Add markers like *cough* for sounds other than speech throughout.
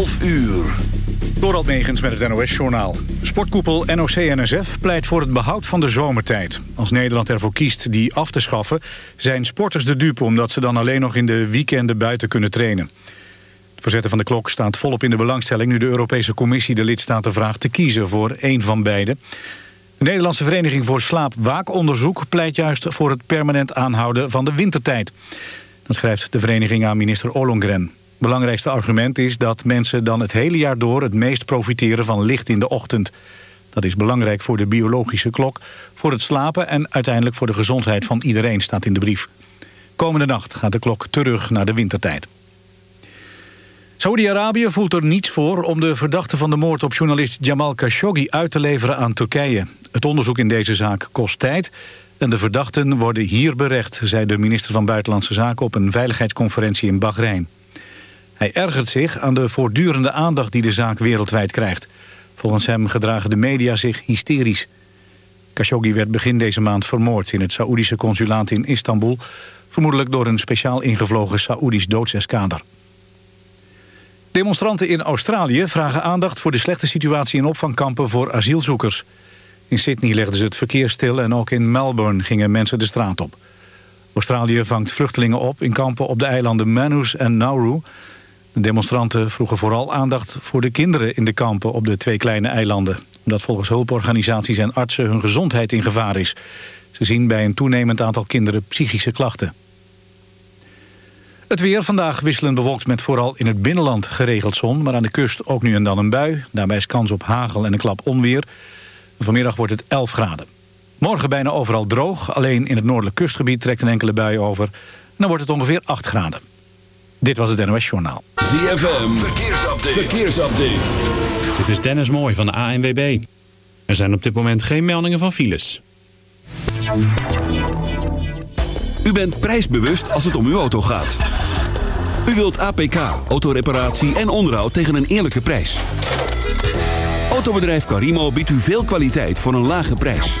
12 uur. Dorald Megens met het NOS-journaal. Sportkoepel NOC-NSF pleit voor het behoud van de zomertijd. Als Nederland ervoor kiest die af te schaffen... zijn sporters de dupe omdat ze dan alleen nog in de weekenden buiten kunnen trainen. Het verzetten van de klok staat volop in de belangstelling... nu de Europese Commissie de lidstaten vraagt te kiezen voor één van beide. De Nederlandse Vereniging voor Slaapwaakonderzoek... pleit juist voor het permanent aanhouden van de wintertijd. Dat schrijft de vereniging aan minister Ollongren. Belangrijkste argument is dat mensen dan het hele jaar door... het meest profiteren van licht in de ochtend. Dat is belangrijk voor de biologische klok, voor het slapen... en uiteindelijk voor de gezondheid van iedereen, staat in de brief. Komende nacht gaat de klok terug naar de wintertijd. Saoedi-Arabië voelt er niets voor om de verdachte van de moord op journalist Jamal Khashoggi uit te leveren aan Turkije. Het onderzoek in deze zaak kost tijd en de verdachten worden hier berecht, zei de minister van Buitenlandse Zaken op een veiligheidsconferentie in Bahrein. Hij ergert zich aan de voortdurende aandacht die de zaak wereldwijd krijgt. Volgens hem gedragen de media zich hysterisch. Khashoggi werd begin deze maand vermoord in het Saoedische consulaat in Istanbul... vermoedelijk door een speciaal ingevlogen Saoedisch doodseskader. Demonstranten in Australië vragen aandacht voor de slechte situatie in opvangkampen voor asielzoekers. In Sydney legden ze het verkeer stil en ook in Melbourne gingen mensen de straat op. Australië vangt vluchtelingen op in kampen op de eilanden Manus en Nauru. De demonstranten vroegen vooral aandacht voor de kinderen in de kampen op de twee kleine eilanden. Omdat volgens hulporganisaties en artsen hun gezondheid in gevaar is. Ze zien bij een toenemend aantal kinderen psychische klachten. Het weer vandaag wisselend bewolkt met vooral in het binnenland geregeld zon... maar aan de kust ook nu en dan een bui. Daarbij is kans op hagel en een klap onweer. Vanmiddag wordt het 11 graden. Morgen bijna overal droog. Alleen in het noordelijk kustgebied trekt een enkele bui over. Dan wordt het ongeveer 8 graden. Dit was het NOS Journaal. ZFM, verkeersupdate. verkeersupdate. Dit is Dennis Mooij van de ANWB. Er zijn op dit moment geen meldingen van files. U bent prijsbewust als het om uw auto gaat. U wilt APK, autoreparatie en onderhoud tegen een eerlijke prijs. Autobedrijf Carimo biedt u veel kwaliteit voor een lage prijs.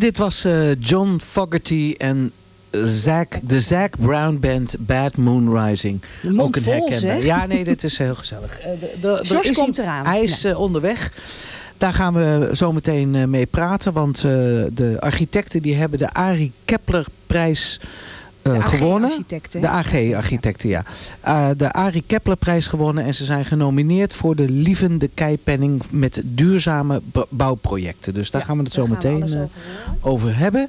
Dit was eh, John Fogerty en Zack, de Zack Brown Band Bad Moon Rising. Mond vol, zeg. Ja, nee, dit is heel gezellig. *laughs* Eh, George komt eraan. Hij is eh, onderweg. Daar gaan we zo meteen mee praten. Want de architecten die hebben de Arie Kepler prijs eh, De AG gewonnen. architecten, De? AG-architecten, ja. Eh, de Arie Kepler prijs gewonnen. En ze zijn genomineerd voor de Lievende Keipenning met duurzame bouwprojecten. Dus daar Ja, gaan we het zo meteen eh, over hebben.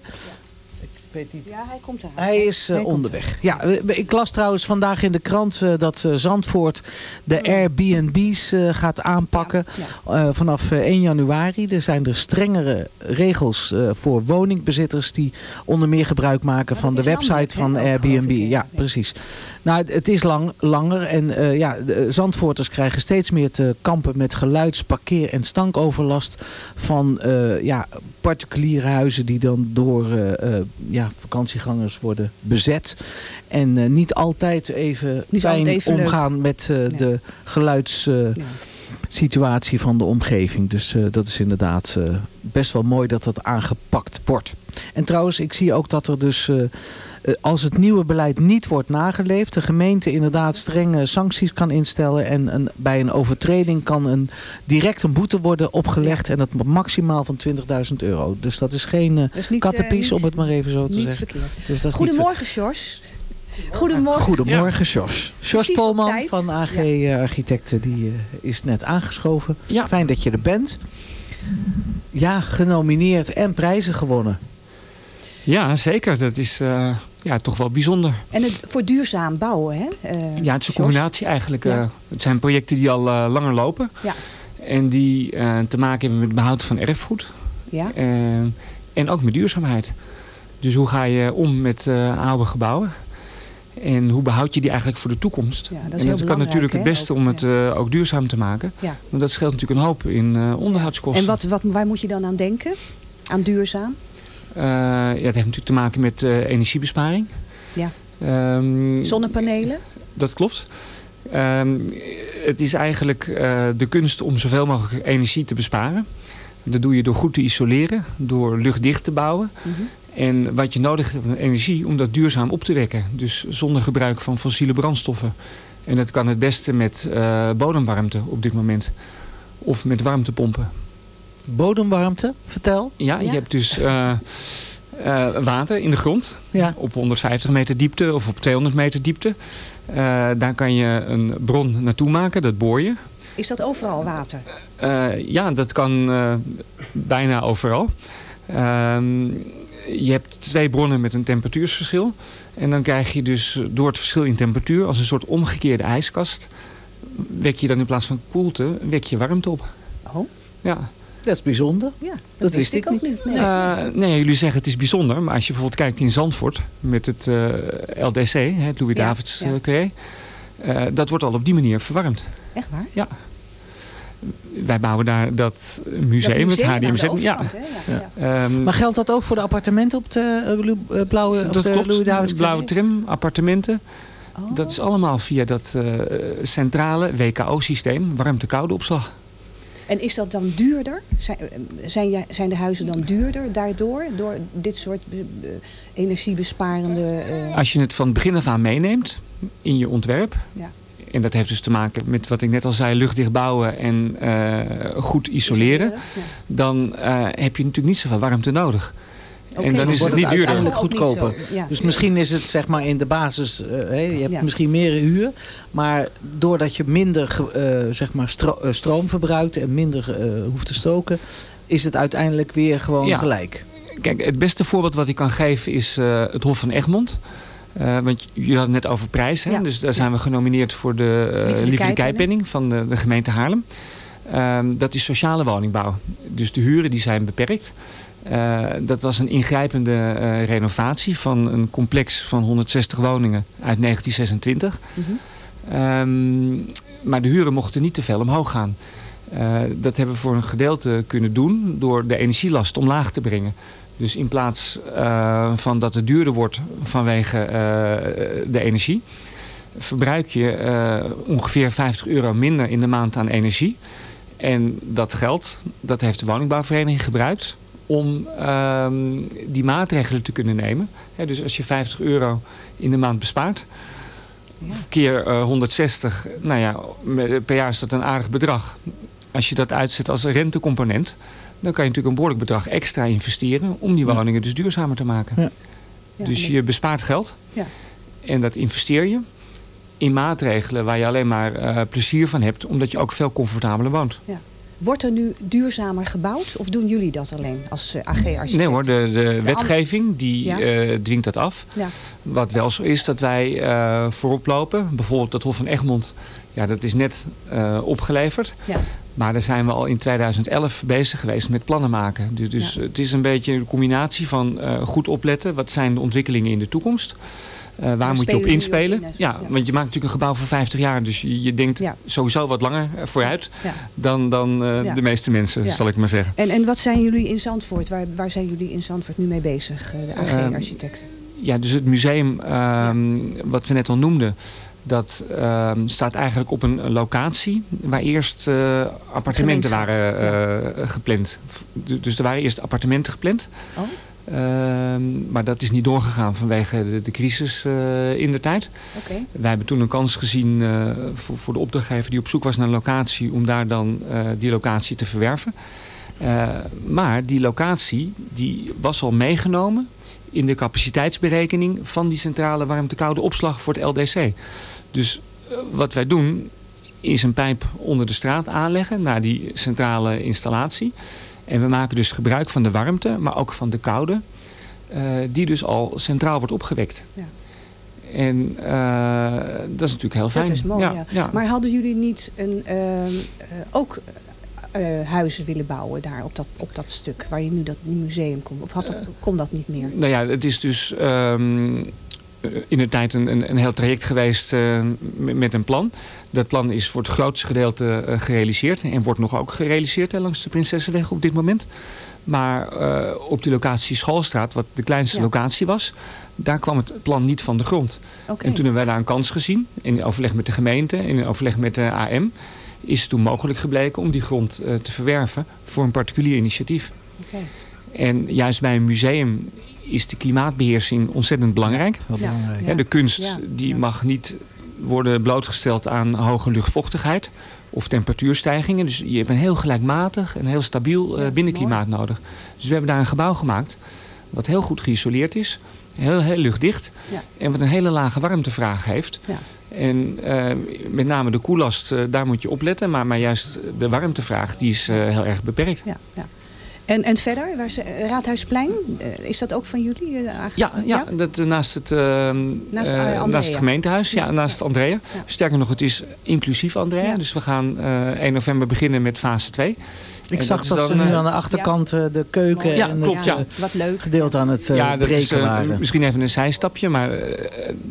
Ja, hij komt eraan. hij is eh, Hij onderweg. Ja, ik las trouwens vandaag in de krant eh, dat eh, Zandvoort de Airbnb's eh, gaat aanpakken. Ja, vanaf eh, 1 januari. Er zijn er strengere regels voor woningbezitters die onder meer gebruik maken Maar van de website van Airbnb. ik, ja, precies. Nou, het, is lang, langer en ja, de Zandvoorters krijgen steeds meer te kampen met geluids-, parkeer- en stankoverlast van ja, particuliere huizen die dan door eh, eh, ja, vakantiegangers worden bezet. En eh, niet altijd even Niet fijn altijd even leuk. omgaan met Nee. de geluids... eh, Ja. situatie van de omgeving. Dus dat is inderdaad best wel mooi dat dat aangepakt wordt. En trouwens, ik zie ook dat er dus... als het nieuwe beleid niet wordt nageleefd... de gemeente inderdaad strenge sancties kan instellen... en een, bij een overtreding kan een, direct een boete worden opgelegd... en dat maximaal van 20.000 euro. Dus dat is geen eh Dus niet, eh, kattenpies, niet- om het maar even zo te Niet zeggen. verkeerd. Dus dat is Goedemorgen, Sjors. Goedemorgen. Goedemorgen, Jos. Jos Polman van AG eh, Architecten die eh, is net aangeschoven. Ja. Fijn dat je er bent. Ja, genomineerd en prijzen gewonnen. Ja, zeker. Dat is eh, ja, toch wel bijzonder. En het voor duurzaam bouwen, hè? eh, Ja, het is een combinatie eigenlijk. Ja. eh, het zijn projecten die al eh, langer lopen. Ja. En die te maken hebben met behoud van erfgoed. Ja. En ook met duurzaamheid. Dus hoe ga je om met oude gebouwen? En hoe behoud je die eigenlijk voor de toekomst? Ja, dat is en dat kan natuurlijk het beste ook, om het ja. ook duurzaam te maken. Ja. Want dat scheelt natuurlijk een hoop in onderhoudskosten. En wat, wat, waar moet je dan aan denken? Aan duurzaam? Eh, ja, het heeft natuurlijk te maken met eh, energiebesparing. Ja. Ehm, Zonnepanelen? Dat klopt. Ehm, het is eigenlijk eh, de kunst om zoveel mogelijk energie te besparen. Dat doe je door goed te isoleren, door luchtdicht te bouwen. Mhm. En wat je nodig hebt aan energie om dat duurzaam op te wekken. Dus zonder gebruik van fossiele brandstoffen. En dat kan het beste met bodemwarmte op dit moment. Of met warmtepompen. Bodemwarmte, vertel. Ja, Ja. je hebt dus eh, eh, water in de grond. Ja. Op 150 meter diepte of op 200 meter diepte. Eh, daar kan je een bron naartoe maken, dat boor je. Is dat overal water? Eh, ja, dat kan eh, bijna overal. Ehm, je hebt twee bronnen met een temperatuursverschil. En dan krijg je dus door het verschil in temperatuur, als een soort omgekeerde ijskast, wek je dan in plaats van koelte, wek je warmte op. Oh, Ja. Dat is bijzonder. ja. Dat, Dat wist ik ik ook niet. Nee. Eh, nee, jullie zeggen het is bijzonder, maar als je bijvoorbeeld kijkt in Zandvoort met het eh, LDC, hè, het Louis Ja, Davids ja. eh, carré, dat wordt al op die manier verwarmd. Echt waar? Wij bouwen daar dat museum, Dat het HDMZ. Ja? Ja, ja. Ehm, Maar geldt dat ook voor de appartementen op de blauwe dat de klopt. Louis Davids Blauwe trim, appartementen. Oh. Dat is allemaal via dat eh, centrale WKO-systeem, warmte-koude opslag. En is dat dan duurder? Zijn, zijn, de huizen dan duurder daardoor? Door dit soort eh, energiebesparende... eh, Als je het van begin af aan meeneemt in je ontwerp. Ja. En dat heeft dus te maken met wat ik net al zei, luchtdicht bouwen en eh, goed isoleren. Ja. Dan heb je natuurlijk niet zoveel warmte nodig. En dan is het niet duurder. uiteindelijk goedkoper. ja. Dus misschien is het zeg maar in de basis, eh, hè, je hebt Ja. misschien meer huur, maar doordat je minder eh, zeg maar stro- eh, stroom verbruikt en minder eh, hoeft te stoken, is het uiteindelijk weer gewoon Ja. gelijk. Kijk, het beste voorbeeld wat ik kan geven is eh, het Hof van Egmond. Eh, want je had het net over prijs. Hè? Ja. Dus daar zijn we genomineerd voor de uh. Kijpenning van de, de gemeente Haarlem. Ehm, dat is sociale woningbouw. Dus de huren die zijn beperkt. Uh, dat was een ingrijpende uh, renovatie van een complex van 160 woningen uit 1926. Mhm. Um, maar de huren mochten niet te veel omhoog gaan. Uh, dat hebben we voor een gedeelte kunnen doen door de energielast omlaag te brengen. Dus in plaats van dat het duurder wordt vanwege de energie, verbruik je ongeveer 50 euro minder in de maand aan energie. En dat geld, dat heeft de woningbouwvereniging gebruikt om die maatregelen te kunnen nemen. He, dus als je 50 euro in de maand bespaart, ja. keer uh, 160, nou ja, per jaar is dat een aardig bedrag. Als je dat uitzet als een rentecomponent, dan kan je natuurlijk een behoorlijk bedrag extra investeren om die woningen dus duurzamer te maken. Ja. Ja, dus je bespaart geld en dat investeer je in maatregelen waar je alleen maar uh, plezier van hebt, omdat je ook veel comfortabeler woont. Wordt er nu duurzamer gebouwd of doen jullie dat alleen als uh, AG-architect? Nee hoor, de, de wetgeving die ja. uh, dwingt dat af. Ja. Wat wel zo is dat wij uh, voorop lopen. Bijvoorbeeld het Hof van Egmond, ja, dat is net opgeleverd. Ja. Maar daar zijn we al in 2011 bezig geweest met plannen maken. Dus, dus het is een beetje een combinatie van goed opletten. Wat zijn de ontwikkelingen in de toekomst? Uh, waar moet je op inspelen? In, ja, ja, want je maakt natuurlijk een gebouw van 50 jaar. Dus je, je denkt ja. sowieso wat langer vooruit ja. dan, dan uh, de meeste mensen, zal ik maar zeggen. En, en wat zijn jullie in Zandvoort? Waar, waar zijn jullie in Zandvoort nu mee bezig, de AG-architecten? ja, dus het museum, wat we net al noemden... dat ehm, staat eigenlijk op een locatie... waar eerst uh, appartementen waren gepland. Dus er waren eerst appartementen gepland... Oh. Uh, maar dat is niet doorgegaan vanwege de, de crisis uh, in de tijd. Okay. Wij hebben toen een kans gezien uh, voor, voor, de opdrachtgever die op zoek was naar een locatie... om daar dan die locatie te verwerven. maar die locatie die was al meegenomen in de capaciteitsberekening... van die centrale warmte-koude opslag voor het LDC. Dus wat wij doen is een pijp onder de straat aanleggen... naar die centrale installatie... En we maken dus gebruik van de warmte, maar ook van de koude. Uh, die dus al centraal wordt opgewekt. Ja. En uh, dat is natuurlijk heel fijn. Dat is mooi, ja, ja. ja. Maar hadden jullie niet een, uh, ook huizen willen bouwen daar op dat, op dat stuk... waar je nu dat museum komt? Of had dat, kon dat niet meer? Nou ja, het is dus... Um, in de tijd een, een, een heel traject geweest uh, met een plan. Dat plan is voor het grootste gedeelte uh, gerealiseerd. En wordt nog ook gerealiseerd hè, langs de Prinsessenweg op dit moment. Maar uh, op de locatie Schoolstraat, wat de kleinste Ja. locatie was... daar kwam het plan niet van de grond. En toen hebben wij daar een kans gezien. In overleg met de gemeente, in overleg met de AM... is het toen mogelijk gebleken om die grond te verwerven... voor een particulier initiatief. En juist bij een museum is de klimaatbeheersing ontzettend belangrijk. Ja. de kunst Ja. die Ja. mag niet worden blootgesteld aan hoge luchtvochtigheid of temperatuurstijgingen. Dus je hebt een heel gelijkmatig en heel stabiel eh, Ja, binnenklimaat nodig. Dus we hebben daar een gebouw gemaakt wat heel goed geïsoleerd is. Heel, heel luchtdicht. Ja. En wat een hele lage warmtevraag heeft. Ja. En eh, met name de koellast, eh, daar moet je op letten. Maar, maar juist de warmtevraag, die is eh, heel erg beperkt. Ja, ja. En, en verder, waar ze, Raadhuisplein, eh, is dat ook van jullie? eh, eigenlijk? Ja, ja, Dat, eh, naast, het, ehm, Naast, eh, eh, naast het gemeentehuis, ja, Ja, naast ja. Andrea. Ja. Sterker nog, het is inclusief Andrea. Ja. Dus we gaan eh 1 november beginnen met fase 2. Ik En zag dat dat, ze nu eh, aan de achterkant eh, de keuken Ja, en klopt, het ja. eh, Wat leuk. gedeelte aan het eh, ja, dat is breken eh, waren. misschien even een zijstapje, maar eh,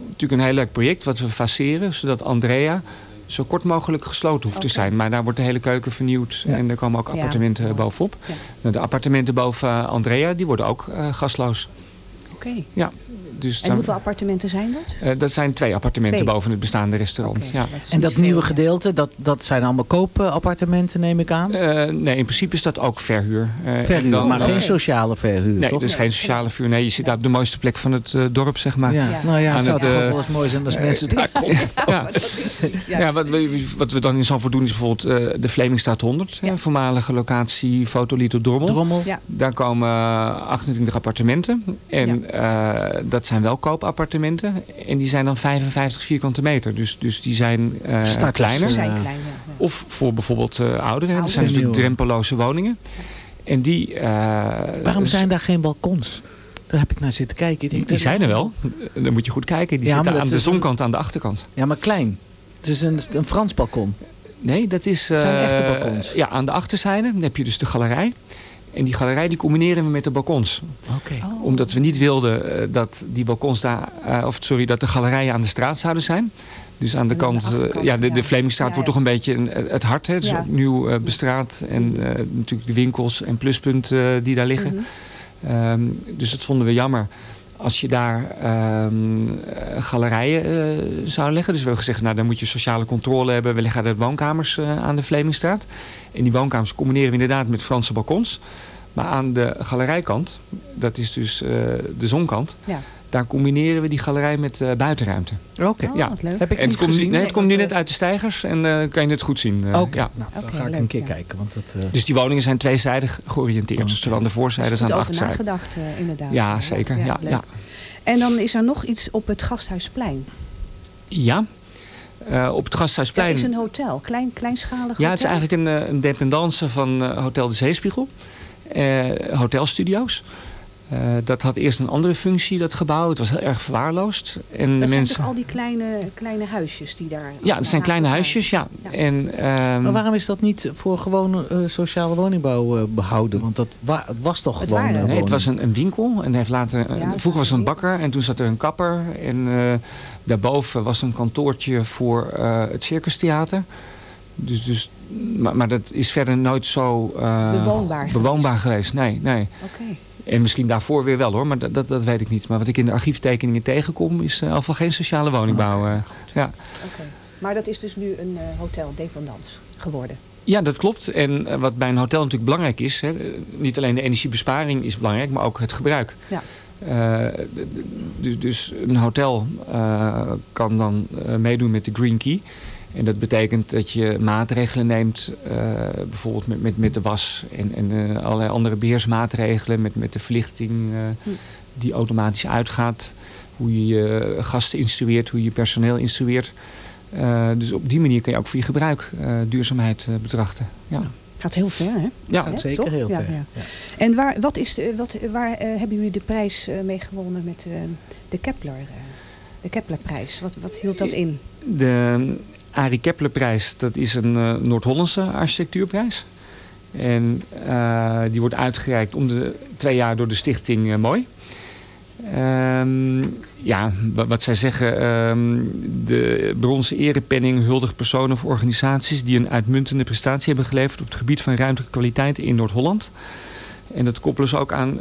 natuurlijk een heel leuk project wat we faceren. Zodat Andrea zo kort mogelijk gesloten hoeft te zijn. Maar daar wordt de hele keuken vernieuwd Ja. en er komen ook Ja. appartementen Mooi. bovenop. Ja. De appartementen boven Andrea, die worden ook eh, gasloos. Oké. Ja, dus En dan- hoeveel appartementen zijn dat? eh, dat zijn twee appartementen Twee. boven het bestaande restaurant. Ja. dat En dat veel, nieuwe gedeelte, dat, dat zijn allemaal koopappartementen neem ik aan? Eh, nee, in principe is dat ook verhuur. Eh, en verhuur, dan- maar geen sociale verhuur, Nee, toch? dus geen sociale vuur. Nee, je zit daar op de mooiste plek van het eh, dorp, zeg maar. Ja. Ja. Nou ja, Aan het zou het, toch wel eens mooi zijn als mensen *laughs* daar komen. Ja. *laughs* Ja. Ja, wat, we, wat we dan in Zandvoort doen is bijvoorbeeld eh, de Vlemingstraat 100. Ja. hè, voormalige locatie Fotolito Drommel. Drommel. Ja. Daar komen 28 appartementen. En eh, dat zijn wel koopappartementen. En die zijn dan 55 vierkante meter. Dus, dus die zijn eh, Starters, kleiner. Zijn Ja. klein, ja. Of voor bijvoorbeeld eh, ouderen. Dat zijn natuurlijk drempeloze woningen. En die... eh, Waarom zijn daar geen balkons? Daar heb ik naar zitten kijken. Ik Die, denk, die dat- zijn er wel. Dan moet je goed kijken. Die Ja, zitten aan de een- zonkant aan de achterkant. Ja, maar klein. Het is een, een Frans balkon. Nee, dat is... Het zijn echte balkons. Ja, aan de achterzijde dan heb je dus de galerij. En die galerij die combineren we met de balkons. Oké. Omdat we niet wilden eh, dat die balkons daar... eh, of sorry, dat de galerijen aan de straat zouden zijn. Dus aan de En aan de kant... eh, ja, de, ja. de Vlemingstraat Ja, wordt ja. toch een beetje een- het hart. Hè? Het is Ja. opnieuw bestraat. En eh, natuurlijk de winkels en pluspunten eh, die daar liggen. Mhm. Ehm, dus dat vonden we jammer als je daar ehm, eh, galerijen eh, zou leggen. Dus we hebben gezegd, nou dan moet je sociale controle hebben. We leggen de woonkamers eh, aan de Vlemingstraat. En die woonkamers combineren we inderdaad met Franse balkons. Maar aan de galerijkant, dat is dus de zonkant... Ja. Daar combineren we die galerij met eh, buitenruimte. Oké. Oh, Ja. leuk. Heb ik En niet het komt, gezien. nee, het komt nu net uit de stijgers en eh, kan je het goed zien. eh, Oké, ja. nou, dan ga ik leuk, een keer ja. kijken. Want dat, eh, Dus die woningen zijn tweezijdig georiënteerd. Oké. Zowel aan de voorzijde Er is als aan de over achterzijde. nagedacht, eh, inderdaad. Ja, zeker. Ja, ja. En dan is er nog iets op het Gasthuisplein. ja. Eh, op het Dat Gasthuisplein. is een hotel, klein, kleinschalig Ja, het is hotel. eigenlijk een, een dependance van eh, Hotel de Zeespiegel. Eh, hotelstudio's. Eh, dat had eerst een andere functie, dat gebouw. Het was heel erg verwaarloosd. En de Dat zijn mensen... toch al die kleine, kleine huisjes die daar... Ja, het zijn kleine huisjes, ja. Ja. En, ehm, Maar waarom is dat niet voor gewone eh, sociale woningbouw eh, behouden? Want dat wa- was toch Het gewoon waren- Nee, het was een, een winkel. En hij heeft later, Ja, vroeger was er een bakker en toen zat er een kapper. En eh, daarboven was een kantoortje voor eh, het Circustheater. Dus, dus, maar, maar dat is verder nooit zo eh, Bewoonbaar bewoonbaar geweest. Nee, nee. Oké. En misschien daarvoor weer wel hoor, maar dat, dat, dat weet ik niet. Maar wat ik in de archieftekeningen tegenkom is uh, al geen sociale woningbouw. Uh, ja. Oké. Maar dat is dus nu een uh, hotel dependance geworden. Ja, dat klopt. En wat bij een hotel natuurlijk belangrijk is, hè, niet alleen de energiebesparing is belangrijk, maar ook het gebruik. Ja. Uh, dus, dus een hotel uh, kan dan uh, meedoen met de Green Key. En dat betekent dat je maatregelen neemt, uh, bijvoorbeeld met, met, met de was en, en uh, allerlei andere beheersmaatregelen, met, met de verlichting uh, hm. die automatisch uitgaat, hoe je je gasten instrueert, hoe je je personeel instrueert. Uh, dus op die manier kun je ook voor je gebruik duurzaamheid betrachten. Ja. Gaat heel ver, hè? Ja, gaat zeker toch? heel ja, ver. Ja. Ja. En waar, wat is de, wat, waar hebben jullie de prijs mee gewonnen met de Kepler? de Keplerprijs? Wat, wat hield dat in? De Arie Keplerprijs, dat is een uh, Noord-Hollandse architectuurprijs. En uh, die wordt uitgereikt om de twee jaar door de stichting uh, Mooi. Um, ja, wat zij zeggen, um, de bronzen erepenning huldigt personen of organisaties die een uitmuntende prestatie hebben geleverd op het gebied van ruimtelijke kwaliteit in Noord-Holland. En dat koppelen ze ook aan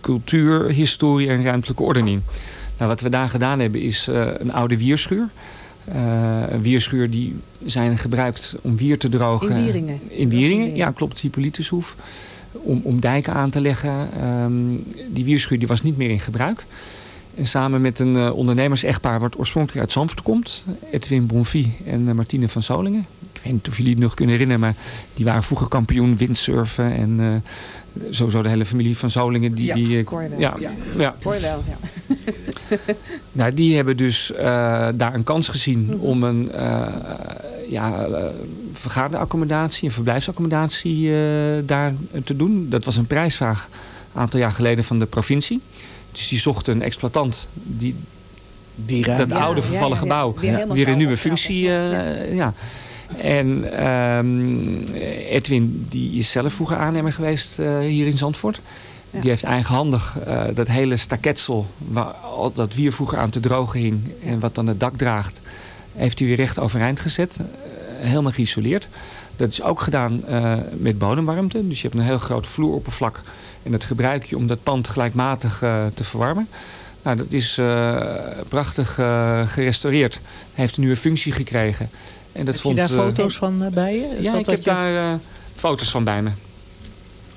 cultuur, historie en ruimtelijke ordening. Nou, wat we daar gedaan hebben is een oude wierschuur. Een wierschuur die zijn gebruikt om wier te drogen. In Wieringen? In Wieringen, ja klopt, Hippolytushoef. Om, om dijken aan te leggen. Um, die wierschuur die was niet meer in gebruik. En samen met een uh, ondernemers-echtpaar wat oorspronkelijk uit Zandvoort komt. Edwin Bonfie en uh, Martine van Solingen. Ik weet niet of jullie het nog kunnen herinneren, maar die waren vroeger kampioen windsurfen. En uh, sowieso de hele familie van Zolingen. Die, ja, die, wel. ja, ja. ja. Hoor wel, ja. *laughs* nou, die hebben dus uh, daar een kans gezien mm -hmm. om een uh, ja, uh, vergaderaccommodatie, een verblijfsaccommodatie daar te doen. Dat was een prijsvraag een aantal jaar geleden van de provincie. Dus die zochten een exploitant die, die dat ja, oude vervallen ja, gebouw weer, weer, een nieuwe functie. ja. En um, Edwin die is zelf vroeger aannemer geweest uh, hier in Zandvoort. Ja. Die heeft eigenhandig uh, dat hele staketsel, waar al dat wier vroeger aan te drogen hing en wat dan het dak draagt, heeft hij weer recht overeind gezet. Uh, helemaal geïsoleerd. Dat is ook gedaan uh, met bodemwarmte. Dus je hebt een heel groot vloeroppervlak en dat gebruik je om dat pand gelijkmatig te verwarmen. Nou, dat is prachtig gerestaureerd. Hij heeft een nieuwe functie gekregen. En dat heb vond, je daar foto's van bij je? Is ja, dat ik heb je... daar foto's van bij me.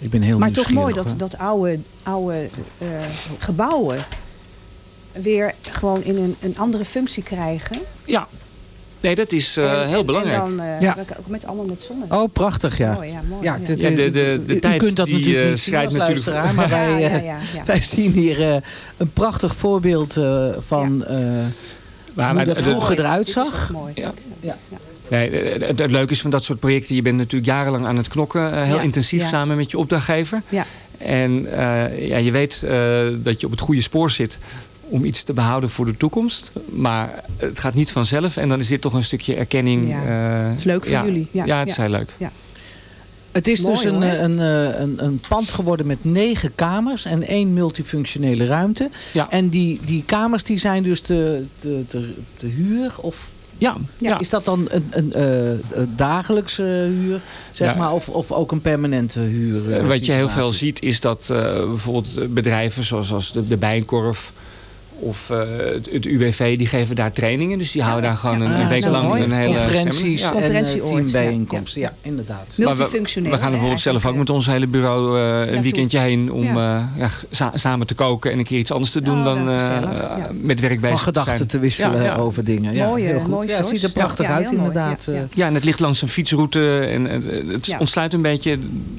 Ik ben heel maar toch mooi hoor. dat, dat oude, oude uh, gebouwen weer gewoon in een, een andere functie krijgen. Ja, nee, dat is uh, en, heel en, belangrijk. En dan uh, ja. ook met allemaal met zonne. Oh, prachtig, ja. Mooi, ja, mooi, ja, de, de, de u, tijd u kunt dat die, natuurlijk niet schrijft zien als natuurlijk... maar wij, ja, ja, ja, wij zien hier een prachtig voorbeeld van maar, hoe dat vroeger eruit zag. mooi. Ja. Ja. Nee, het, het leuke is van dat soort projecten, je bent natuurlijk jarenlang aan het knokken, uh, heel ja, intensief ja. samen met je opdrachtgever. Ja. En eh, ja, je weet eh, dat je op het goede spoor zit om iets te behouden voor de toekomst. Maar het gaat niet vanzelf. En dan is dit toch een stukje erkenning. Ja. eh, Het is leuk voor ja. jullie. Ja, Ja, het is ja. heel leuk. Het is Mooi, dus een, eh, een, eh, een, een pand geworden met negen kamers en één multifunctionele ruimte. Ja. En die, die kamers die zijn dus te, te, te, te huur? Of Ja, ja. is dat dan een, een, eh, een dagelijkse huur, zeg Ja. maar, of, of ook een permanente huur? eh, Eh, Wat je heel veel ziet is dat bijvoorbeeld bedrijven zoals als de, de Bijenkorf of eh, het, het UWV, die geven daar trainingen. Dus die houden daar gewoon een, Ah, een week lang mooi. een hele Conferenties en eh, teambijeenkomsten. ja, Ja, inderdaad. Maar we- Multifunctioneel. We gaan er bijvoorbeeld zelf ook met ons hele bureau eh, een weekendje heen om Ja. eh, ja, sa- samen te koken en een keer iets anders te doen Oh, dan met werk bezig Van gedachten te wisselen Ja, ja. over dingen. Ja, Mooi, heel goed. mooi, ja, het ziet er prachtig Ja, uit inderdaad. Ja, ja. eh. Ja, en het ligt langs een fietsroute en het Ja. ontsluit een beetje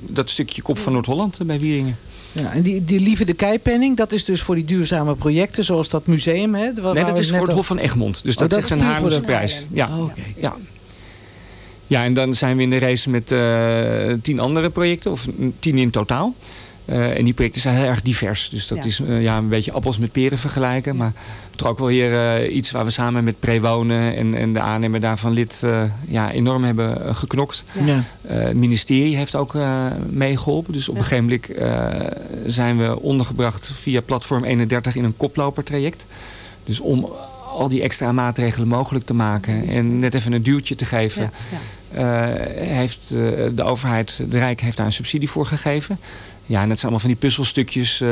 dat stukje kop van Noord-Holland bij Wieringen. Ja, en die, die lieve de keipenning, dat is dus voor die duurzame projecten zoals dat museum. Hè, waar- Nee, dat is voor het Hof van Egmond. Dus Oh, dat, is een Haarlemse prijs. Ja. Oh, oké. Ja. ja, en dan zijn we in de race met eh, tien andere projecten, of tien in totaal. Eh, en die projecten zijn heel erg divers. Dus dat Ja. is eh, ja, een beetje appels met peren vergelijken. Maar toch ook wel weer eh, iets waar we samen met Prewonen en, en de aannemer daarvan lid ja, enorm hebben geknokt. Ja. Het ministerie heeft ook eh, meegeholpen. Dus op een gegeven moment zijn we ondergebracht via platform 31 in een koplopertraject. Dus om al die extra maatregelen mogelijk te maken en net even een duwtje te geven. Ja, ja. heeft de overheid, de Rijk heeft daar een subsidie voor gegeven. Ja, en dat zijn allemaal van die puzzelstukjes. eh,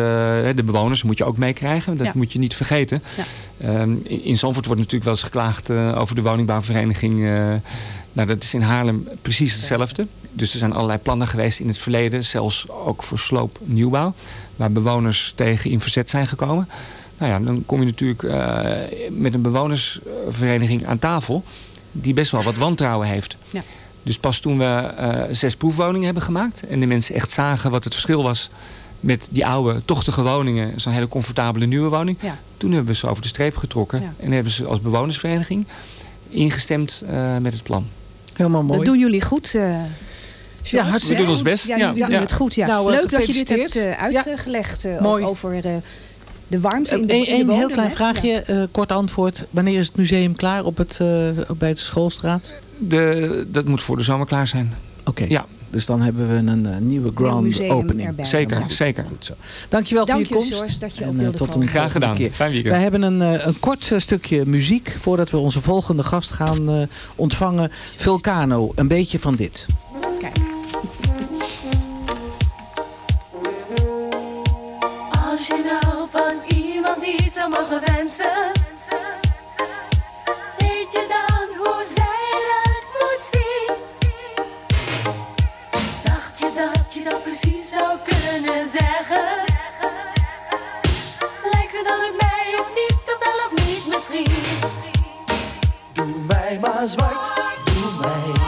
de bewoners moet je ook meekrijgen. Dat Ja. moet je niet vergeten. Ja. Ehm, in, in Zandvoort wordt natuurlijk wel eens geklaagd eh, over de woningbouwvereniging. eh, nou, dat is in Haarlem precies hetzelfde. Dus er zijn allerlei plannen geweest in het verleden. Zelfs ook voor sloop nieuwbouw. Waar bewoners tegen in verzet zijn gekomen. Nou ja, dan kom je natuurlijk met een bewonersvereniging aan tafel. Die best wel wat wantrouwen heeft. Ja. Dus pas toen we eh, zes proefwoningen hebben gemaakt. En de mensen echt zagen wat het verschil was met die oude, tochtige woningen. Zo'n hele comfortabele nieuwe woning. Ja. Toen hebben we ze over de streep getrokken. Ja. En hebben ze als bewonersvereniging ingestemd eh, met het plan. Helemaal mooi. Dat doen jullie goed. eh Ja, hartstikke We doen ons best, Ja, ja. doen het goed. Ja. Nou, Leuk dat je dit hebt uitgelegd over eh, de warmte in Een de, in de heel bodem, klein hè? vraagje, Ja. eh, kort antwoord. Wanneer is het museum klaar op het, eh, bij de schoolstraat? De, dat moet voor de zomer klaar zijn. Oké, Ja. dus dan hebben we een eh, nieuwe grand opening. erbij. Zeker, Ja. zeker. Goed zo. Dankjewel Dank voor je je, komst. George, dat je ook En, tot komen. een Graag gedaan. keer. Fijn weekend. Wij hebben een, eh, een kort stukje muziek voordat we onze volgende gast gaan eh, ontvangen. Vulcano, een beetje van dit. Kijk. Als je nou van iemand iets zou mogen wensen, precies zou kunnen zeggen? Lijkt ze dan op mij of niet, of wel of niet misschien? Doe mij maar zwart, doe mij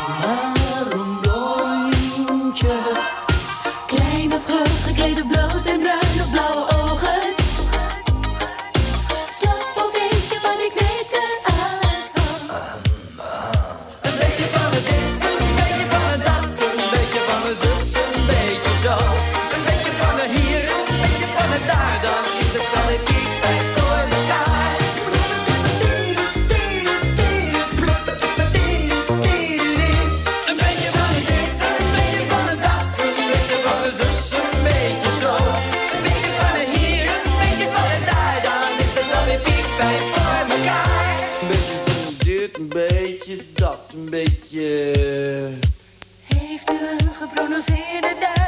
beetje... Heeft u een geprononceerde duidelijke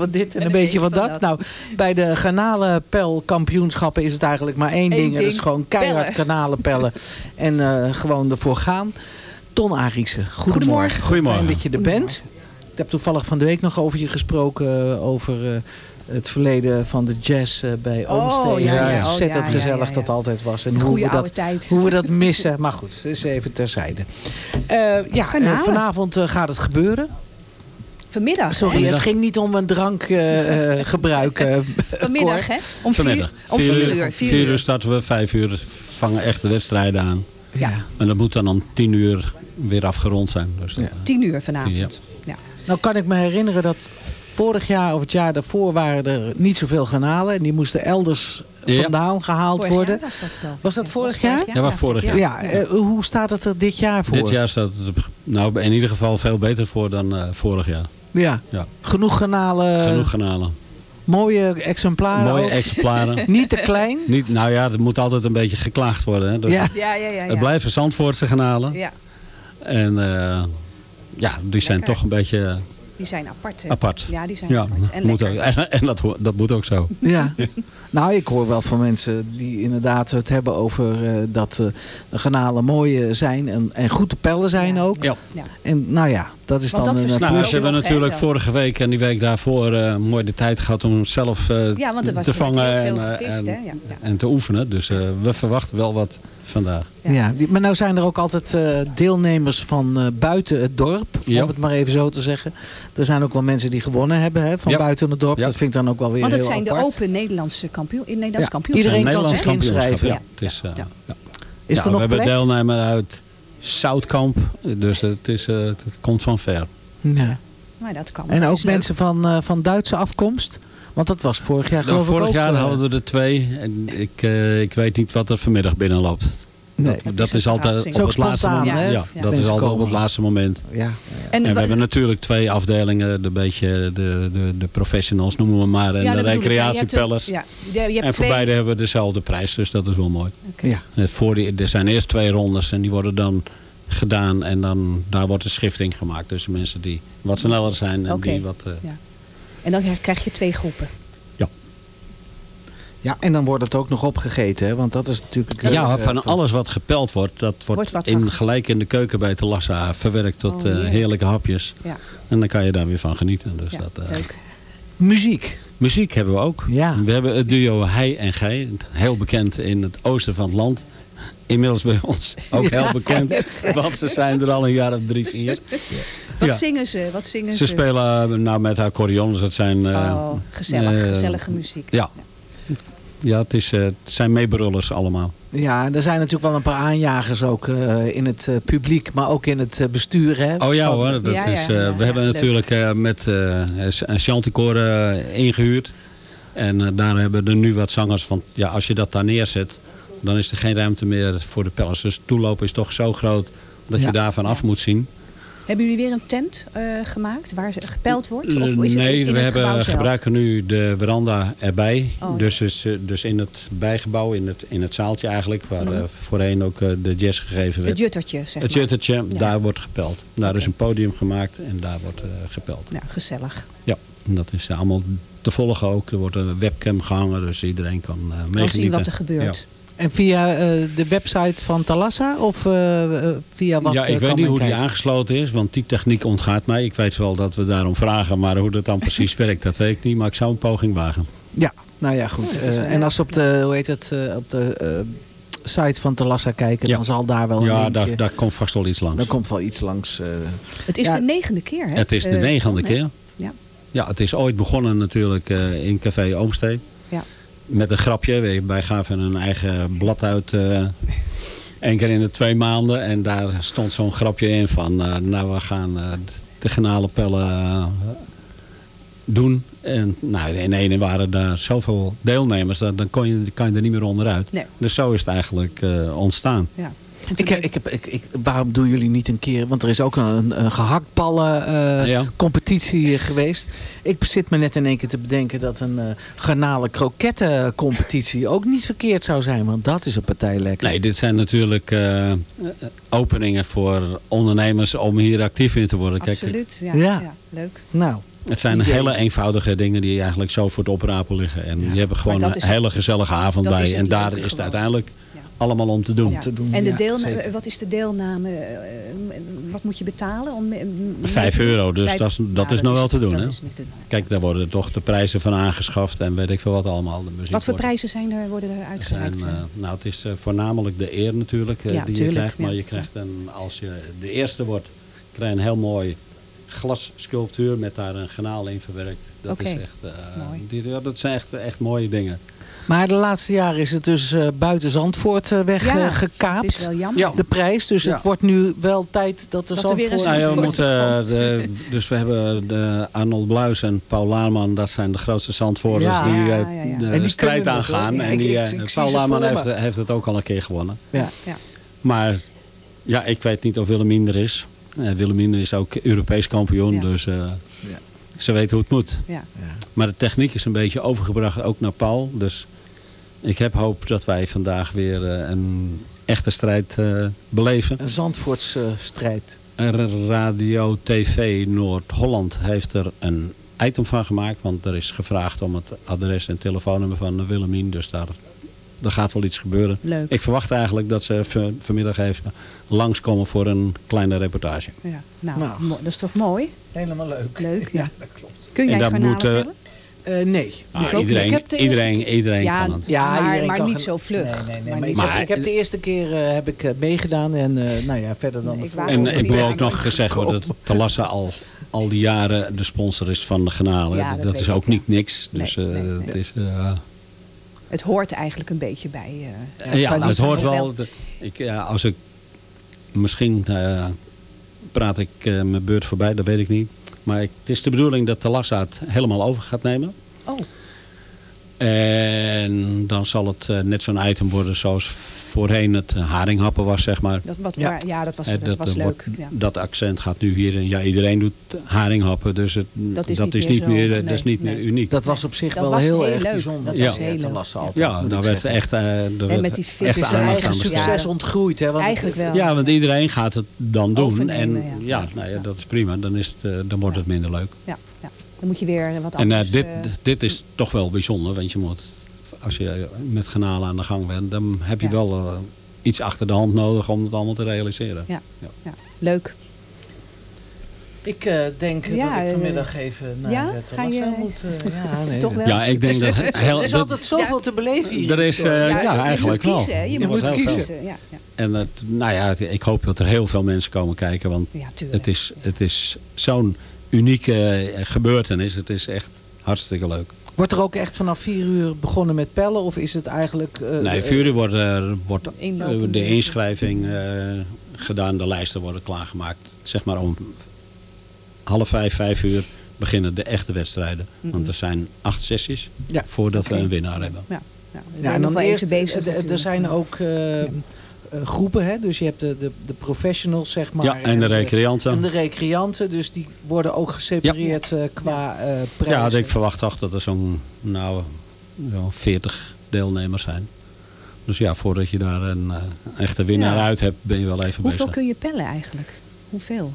van dit en een, beetje van dat. Nou, bij de garnalenpelkampioenschappen is het eigenlijk maar één ding. Dat is ding. gewoon keihard Pellen. garnalenpellen. *laughs* en eh, gewoon ervoor gaan. Ton Arieksen, goedemorgen. Goedemorgen. Fijn dat je er bent. Ik heb toevallig van de week nog over je gesproken. eh, over eh, het verleden van de jazz bij Oh, Oomsteen. ja, ja. Hoe Oh, Ontzettend ja, ja, gezellig ja, ja. dat altijd was. En hoe we, dat, tijd. hoe we dat missen. Maar goed, het is even terzijde. Eh, ja, vanavond gaat het gebeuren. Vanmiddag, Sorry, het ging niet om een drankgebruik. eh *laughs* Vanmiddag, hè? Om vier, Vanmiddag. om vier uur. Vier, Vier uur starten we, vijf uur vangen echt de wedstrijden aan. ja. En dat moet dan om tien uur weer afgerond zijn. Dus dat- Tien uur vanavond. Ja. Ja. Nou kan ik me herinneren dat vorig jaar of het jaar daarvoor waren er niet zoveel garnalen. En die moesten elders Ja. vandaan gehaald Vorig worden. jaar was dat wel. Was dat Ja, vorig jaar? Ja, was vorig jaar. Ja, eh, hoe staat het er dit jaar voor? Dit jaar staat het er, nou, in ieder geval veel beter voor dan eh, vorig jaar. Ja. Ja. Genoeg garnalen, Genoeg kanalen. mooie exemplaren Mooie ook. exemplaren. *laughs* Niet te klein. Niet, nou ja, er moet altijd een beetje geklaagd worden. Hè. Dus Ja. Ja, ja, ja. ja. Het blijven Zandvoortse kanalen. Ja, En eh, ja, die zijn Lekker. toch een beetje die zijn apart. hè? apart. Ja, die zijn Ja, apart. En moet ook, *laughs* en, en dat, dat moet ook zo. Ja. Nou, ik hoor wel van mensen die inderdaad het hebben over eh, dat eh, de garnalen mooi zijn en, en goed te pellen zijn Ja. ook. Ja. Ja. En nou ja, dat is Want dan dat een verschilt Nou, ze hebben natuurlijk vorige week en die week daarvoor eh, mooi de tijd gehad om zelf eh, Ja, want er was te vangen veel en, eh, gevist, en, hè? Ja, ja. en te oefenen. Dus eh, we verwachten wel wat vandaag. Ja. maar nou zijn er ook altijd eh, deelnemers van eh, buiten het dorp, om het maar even zo te zeggen. Er zijn ook wel mensen die gewonnen hebben hè, van buiten het dorp. Dat vind ik dan ook wel weer Want het heel zijn de open Nederlandse kampioen, in Nederlands Ja, kampioen. iedereen kan zich Nederlands inschrijven. kampioenschap, Ja. Het is, eh, Ja. ja. Is Ja, er nog we hebben deelnemer uit Zoutkamp. Dus het, is, eh, het komt van ver. Ja. Maar dat kan. En Dat ook leuk. mensen van, eh, van Duitse afkomst? Want dat was vorig jaar Nou, geloof ik vorig ook. jaar eh, hadden we er twee. En ik, eh, ik weet niet wat er vanmiddag binnenloopt. Nee. Dat, is altijd verrassing. op Zo het laatste moment. hè? Ja, Ja. dat is altijd op het laatste moment. Ja. En, we hebben natuurlijk twee afdelingen. De, beetje de, de, de professionals noemen we maar. En ja, de recreatiepellers. Ja, je, je hebt En voor twee. beide hebben we dezelfde prijs. Dus dat is wel mooi. Ja. Eh, Voor die, er zijn eerst twee rondes. En die worden dan gedaan. En dan, daar wordt een schifting gemaakt. Dus de mensen die wat sneller zijn. En die wat... eh, Ja. En dan krijg je twee groepen. Ja, en dan wordt het ook nog opgegeten, hè? want dat is natuurlijk... het Ja, leuke van alles wat gepeld wordt, dat wordt, in, gelijk in de keuken bij Telassa verwerkt tot Oh, eh, heerlijk. heerlijke hapjes. Ja, En dan kan je daar weer van genieten. Dus ja dat, eh, leuk. Muziek. Muziek hebben we ook. Ja. We hebben het duo Hij en Gij, heel bekend in het oosten van het land. Inmiddels bij ons ook heel bekend, want ze zijn er al een jaar of drie, vier. *laughs* Wat Ja. zingen ze? Wat zingen ze? Ze spelen eh, nou met accordeon, dus het zijn... eh, oh, gezellig. eh, gezellige muziek. Ja, ja het, is, eh, het zijn meebrullers allemaal. Ja, er zijn natuurlijk wel een paar aanjagers ook eh, in het eh, publiek, maar ook in het bestuur. Hè? Oh ja hoor, dat Ja, is, ja, eh, ja, we ja, hebben natuurlijk eh, met eh, een chanticoor eh, ingehuurd. En eh, daar hebben er nu wat zangers van. Ja, als je dat daar neerzet, dan is er geen ruimte meer voor de pellets. Dus toeloop is toch zo groot dat Ja. je daarvan af moet zien. Hebben jullie weer een tent eh, gemaakt waar ze gepeld wordt? Of is het nee, in we het hebben, gebruiken nu de veranda erbij. Oh, ja. dus, is, eh, dus in het bijgebouw, in het, in het zaaltje eigenlijk, waar Mhm. eh, voorheen ook de jazz gegeven werd. Het juttertje, zeg Het maar. juttertje, Ja. daar wordt gepeld. Daar is een podium gemaakt en daar wordt gepeld. Ja, gezellig. Ja, en dat is allemaal te volgen ook. Er wordt een webcam gehangen, dus iedereen kan uh, meegenieten. Kan zien wat er gebeurt. En via eh, de website van Talassa of eh, eh, via wat Ja, ik kan weet niet hoe die aangesloten is, want die techniek ontgaat mij. Ik weet wel dat we daarom vragen, maar hoe dat dan *laughs* precies werkt, dat weet ik niet. Maar ik zou een poging wagen. Ja, nou ja, goed. Ja, Eh, en als op de, hoe heet het, eh, op de eh, site van Talassa kijken, Ja. dan zal daar wel een Ja, linkje- daar, daar komt vast wel iets langs. Dan komt wel iets langs. eh. Het is Ja. de negende keer, hè? Het is de negende keer. Ja. Ja, het is ooit begonnen natuurlijk eh, in Café Oomstee. Ja. Met een grapje. Wij- gaven een eigen blad uit. eh Eén keer in de twee maanden. En daar stond zo'n grapje in van... eh, nou, we gaan eh, de genalenpellen eh, doen. En nou, in ene waren daar zoveel deelnemers. Dat, dan kon je, kan je er niet meer onderuit. Nee. Dus zo is het eigenlijk ontstaan. Ja. Ik heb, ik heb, ik, ik, waarom doen jullie niet een keer, want er is ook een, een gehaktballen eh, Ja. competitie geweest. Ik zit me net in één keer te bedenken dat een eh garnalen kroketten competitie ook niet verkeerd zou zijn. Want dat is een partij lekker. Nee, dit zijn natuurlijk eh, openingen voor ondernemers om hier actief in te worden. Kijk, Absoluut, ja, Ja. ja. Leuk. Nou, Het zijn Idee. hele eenvoudige dingen die eigenlijk zo voor het oprapen liggen. En je hebt er gewoon een hele gezellige avond bij. En daar is het gewoon. uiteindelijk. Allemaal om te doen. Ja. te doen, En de ja, deelna- zeker. wat is de deelname? eh, eh, Wat moet je betalen? Om, mee Vijf euro, dus Vijf- dat is- dat Ja, is nog wel te doen, Dat hè? is niet te doen. Kijk, daar worden toch de prijzen van aangeschaft en weet ik veel wat allemaal. De muziek Wat voor wordt- prijzen zijn er, worden er er zijn, uitgereikt? eh, nou, het is eh, voornamelijk de eer natuurlijk eh, Ja, die tuurlijk, je krijgt. Maar je krijgt een, als je de eerste wordt, krijg je een heel mooi glassculptuur met daar een genaal in verwerkt. Dat is echt, eh, mooi. die, ja, dat zijn echt, echt mooie dingen. Maar de laatste jaren is het dus eh, buiten Zandvoort eh, weggekaapt. het is wel jammer. Ja. De prijs, dus Ja. het wordt nu wel tijd dat de Dat er weer Zandvoort... een Nou ja, we moeten, de, dus we hebben de Arnold Bluis en Paul Laarman, dat zijn de grootste Zandvoorters Ja. die eh, Ja, ja, ja. de En die strijd aangaan. En die, ik- eh, ik zie Paul Laarman heeft, heeft het ook al een keer gewonnen. Ja. Ja. Maar ja, ik weet niet of Willemien er is. Eh, Willemien is ook Europees kampioen, Ja. dus eh, ze weet hoe het moet. Ja. Maar de techniek is een beetje overgebracht ook naar Paul. Dus ik heb hoop dat wij vandaag weer eh, een echte strijd eh, beleven. Een Zandvoortse strijd. En Radio TV Noord-Holland heeft er een item van gemaakt. Want er is gevraagd om het adres en telefoonnummer van Willemien. Dus daar, daar gaat wel iets gebeuren. Leuk. Ik verwacht eigenlijk dat ze vanmiddag even langskomen voor een kleine reportage. Ja. Nou, Nou. dat is toch mooi? Helemaal leuk. Leuk, *laughs* ja. dat klopt. Kun jij En dat moet, eh? Eh, nee. Ah, iedereen Ik heb de iedereen, eerste- iedereen Ja, kan het. Ja, maar, iedereen maar kan niet zo vlug. Nee, nee, nee. Maar ik, zo- heb, ik heb de eerste keer eh, heb ik eh, meegedaan en eh, nou ja, verder dan... Ik En ik moet Ja, ook nog gezegd worden dat *laughs* Talassa al, al die jaren de sponsor is van de Granalen. Ja, dat dat is ook ik, niet niks. Dus eh, het is... eh, Het hoort eigenlijk een beetje bij... eh, Ja, het hoort wel. de- ik, als ik, misschien eh, praat ik eh, mijn beurt voorbij, dat weet ik niet. Maar het is de bedoeling dat Talassa het helemaal over gaat nemen. Oh, En dan zal het eh, net zo'n item worden zoals voorheen het haringhappen was, zeg maar. dat, wat, Ja. ja. ja, dat was, Eh, dat was eh, leuk. wordt- Ja. Dat accent gaat nu hier in. Ja, iedereen doet haringhappen, dus het, Dat is dat niet is meer niet zo, meer, eh, dat is niet nee. meer uniek. Dat was op zich Dat wel was heel heel erg leuk. bijzonder. Dat was heel leuk. altijd, ja, daar werd zeggen. echt, eh, er werd met die echt eigen aan Ja. besteed. succes ontgroeid. Hè, want Eigenlijk wel. Ja, want iedereen gaat het dan doen. Overnemen, en ja. ja, nou ja, dat is prima. Dan, is het, eh, dan wordt het minder leuk. Ja, ja. Dan moet je weer wat En anders... eh, dit, eh, dit is toch wel bijzonder. Want je moet, als je met granalen aan de gang bent, dan heb je Ja. wel eh, iets achter de hand nodig om het allemaal te realiseren. ja, Ja. ja. Leuk. Ik eh, denk Ja, dat ik eh, vanmiddag even naar ja? het Ga je- moet. eh, *laughs* ja, nee, Toch wel? Ja, ik denk dat... heel- Er is altijd zoveel te beleven hier. Er is, eh, Ja, ja, je eigenlijk moet wel. Je Er moet kiezen. Ja, ja. En het, nou ja, het- ik hoop dat er heel veel mensen komen kijken. Want het is, het is zo'n unieke eh, gebeurtenis. Het is echt hartstikke leuk. Wordt er ook echt vanaf vier uur begonnen met pellen? Of is het eigenlijk... eh, Nee, eh, vier uur wordt, eh, wordt de inschrijving eh, gedaan. De lijsten worden klaargemaakt. Zeg maar om half vijf, vijf uur beginnen de echte wedstrijden. Want er zijn acht sessies Ja, voordat we een winnaar hebben. Ja, ja. Ja, en dan wel eerst, even bezig de- er zijn ook groepen, hè? dus je hebt de, de, de professionals, zeg maar. Ja, en de recreanten. En de recreanten, dus die worden ook gesepareerd eh, qua eh Ja, ik verwacht toch dat er zo'n nou, zo'n 40 deelnemers zijn. Dus ja, voordat je daar een, eh, echte winnaar Ja. uit hebt, ben je wel even Hoeveel bezig. kun je pellen eigenlijk? Hoeveel?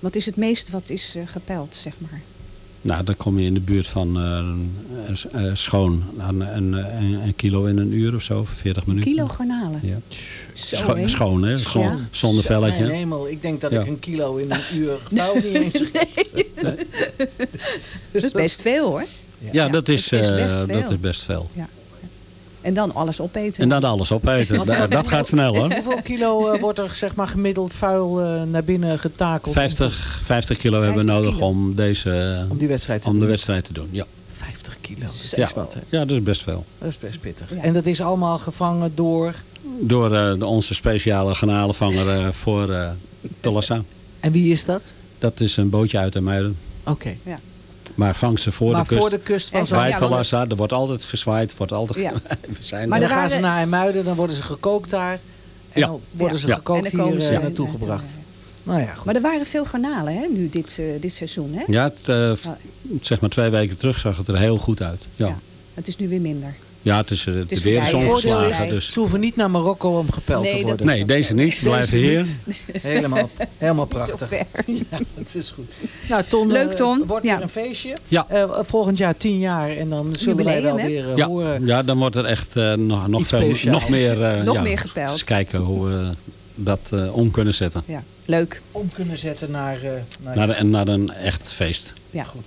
Wat is het meest wat is eh, gepeld, zeg maar? Nou, dan kom je in de buurt van eh, eh, eh, schoon aan een, een, een kilo in een uur of zo, 40 Een minuten. kilo garnalen. Ja. Zo, Scho- hè? schoon, hè? Zon- Ja. Zonder Zo, velletje. Mijn hemel, ik denk dat Ja. ik een kilo in een uur *laughs* touw niet eens *laughs* red. Dat is best veel hoor. Ja, dat is, Het is eh, best veel. dat is best veel. En dan alles opeten. En dan alles opeten. Da- *laughs* dat gaat snel hoor. Hoeveel kilo eh, wordt er zeg maar gemiddeld vuil eh, naar binnen getakeld? 50, 50 kilo hebben we 50 nodig kilo. om, deze, Om die wedstrijd te om de doen. wedstrijd te doen. Ja, 50 kilo, dat is ja. wat hè. ja dat is best veel. Dat is best pittig. Ja. En dat is allemaal gevangen door... Door eh, de, onze speciale garnalenvanger eh, voor eh Tolassa. En wie is dat? Dat is een bootje uit Muiden. Oké. Maar vang ze voor Maar de kust. voor de kust van Bij Ja, er wordt altijd gezwaaid. Wordt altijd Ja. *laughs* we zijn Maar en dan gaan ze naar IJmuiden, dan worden ze gekookt daar. En Ja. dan worden ze Ja. En gekookt dan hier komen ze eh, naartoe gebracht. Nou ja, goed. Maar er waren veel garnalen hè, nu dit, eh, dit seizoen. Hè? Ja, het, eh, zeg maar twee weken terug zag het er heel goed uit. Ja. Ja. Het is nu weer minder. Ja, het is, eh, is de weer is. Het is, omgeslagen. Dus. ze hoeven niet naar Marokko om gepeld Nee, te worden. Nee, deze niet. Blijven hier. Helemaal, helemaal *laughs* prachtig. *laughs* Ja, het is goed. Nou, Ton, Leuk, eh, Ton. wordt Ja. weer een feestje. Ja. Eh, volgend jaar tien jaar en dan zullen wij wel hè? weer Ja, horen. ja, dan wordt er echt eh, nog, nog, veel, nog meer, eh, Nog ja, meer gepeld. eens kijken hoe we dat eh, om kunnen zetten. Ja, leuk. Om kunnen zetten naar... eh, naar Naar, de, naar een echt feest. Ja. Goed.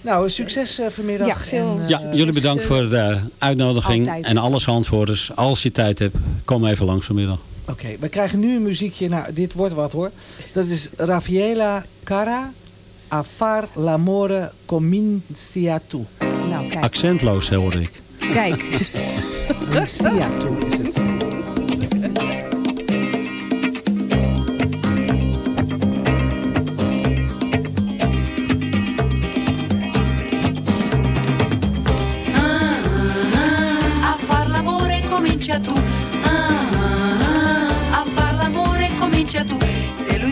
Nou, succes eh, vanmiddag. Ja, veel- En, eh, Ja, jullie bedankt voor de uitnodiging. Altijd. En alle zandvoerders, als je tijd hebt, kom even langs vanmiddag. Oké, we krijgen nu een muziekje. Nou, dit wordt wat hoor. Dat is Raffaella Cara, A far l'amore comincia tu. Nou, kijk. Accentloos hoor ik. Kijk. *laughs* Comincia tu is het.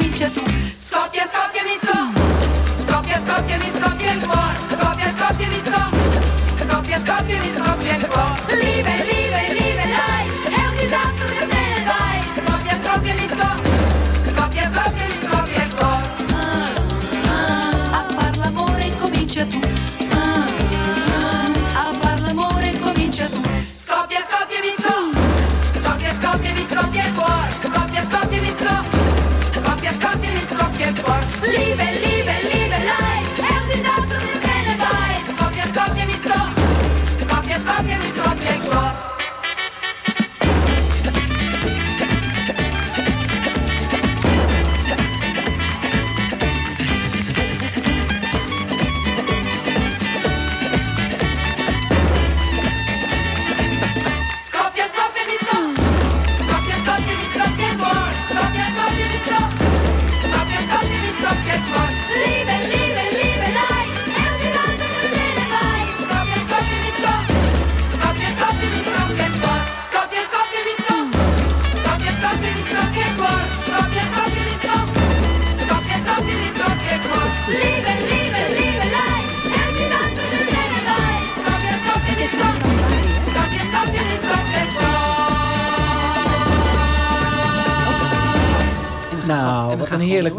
L'amore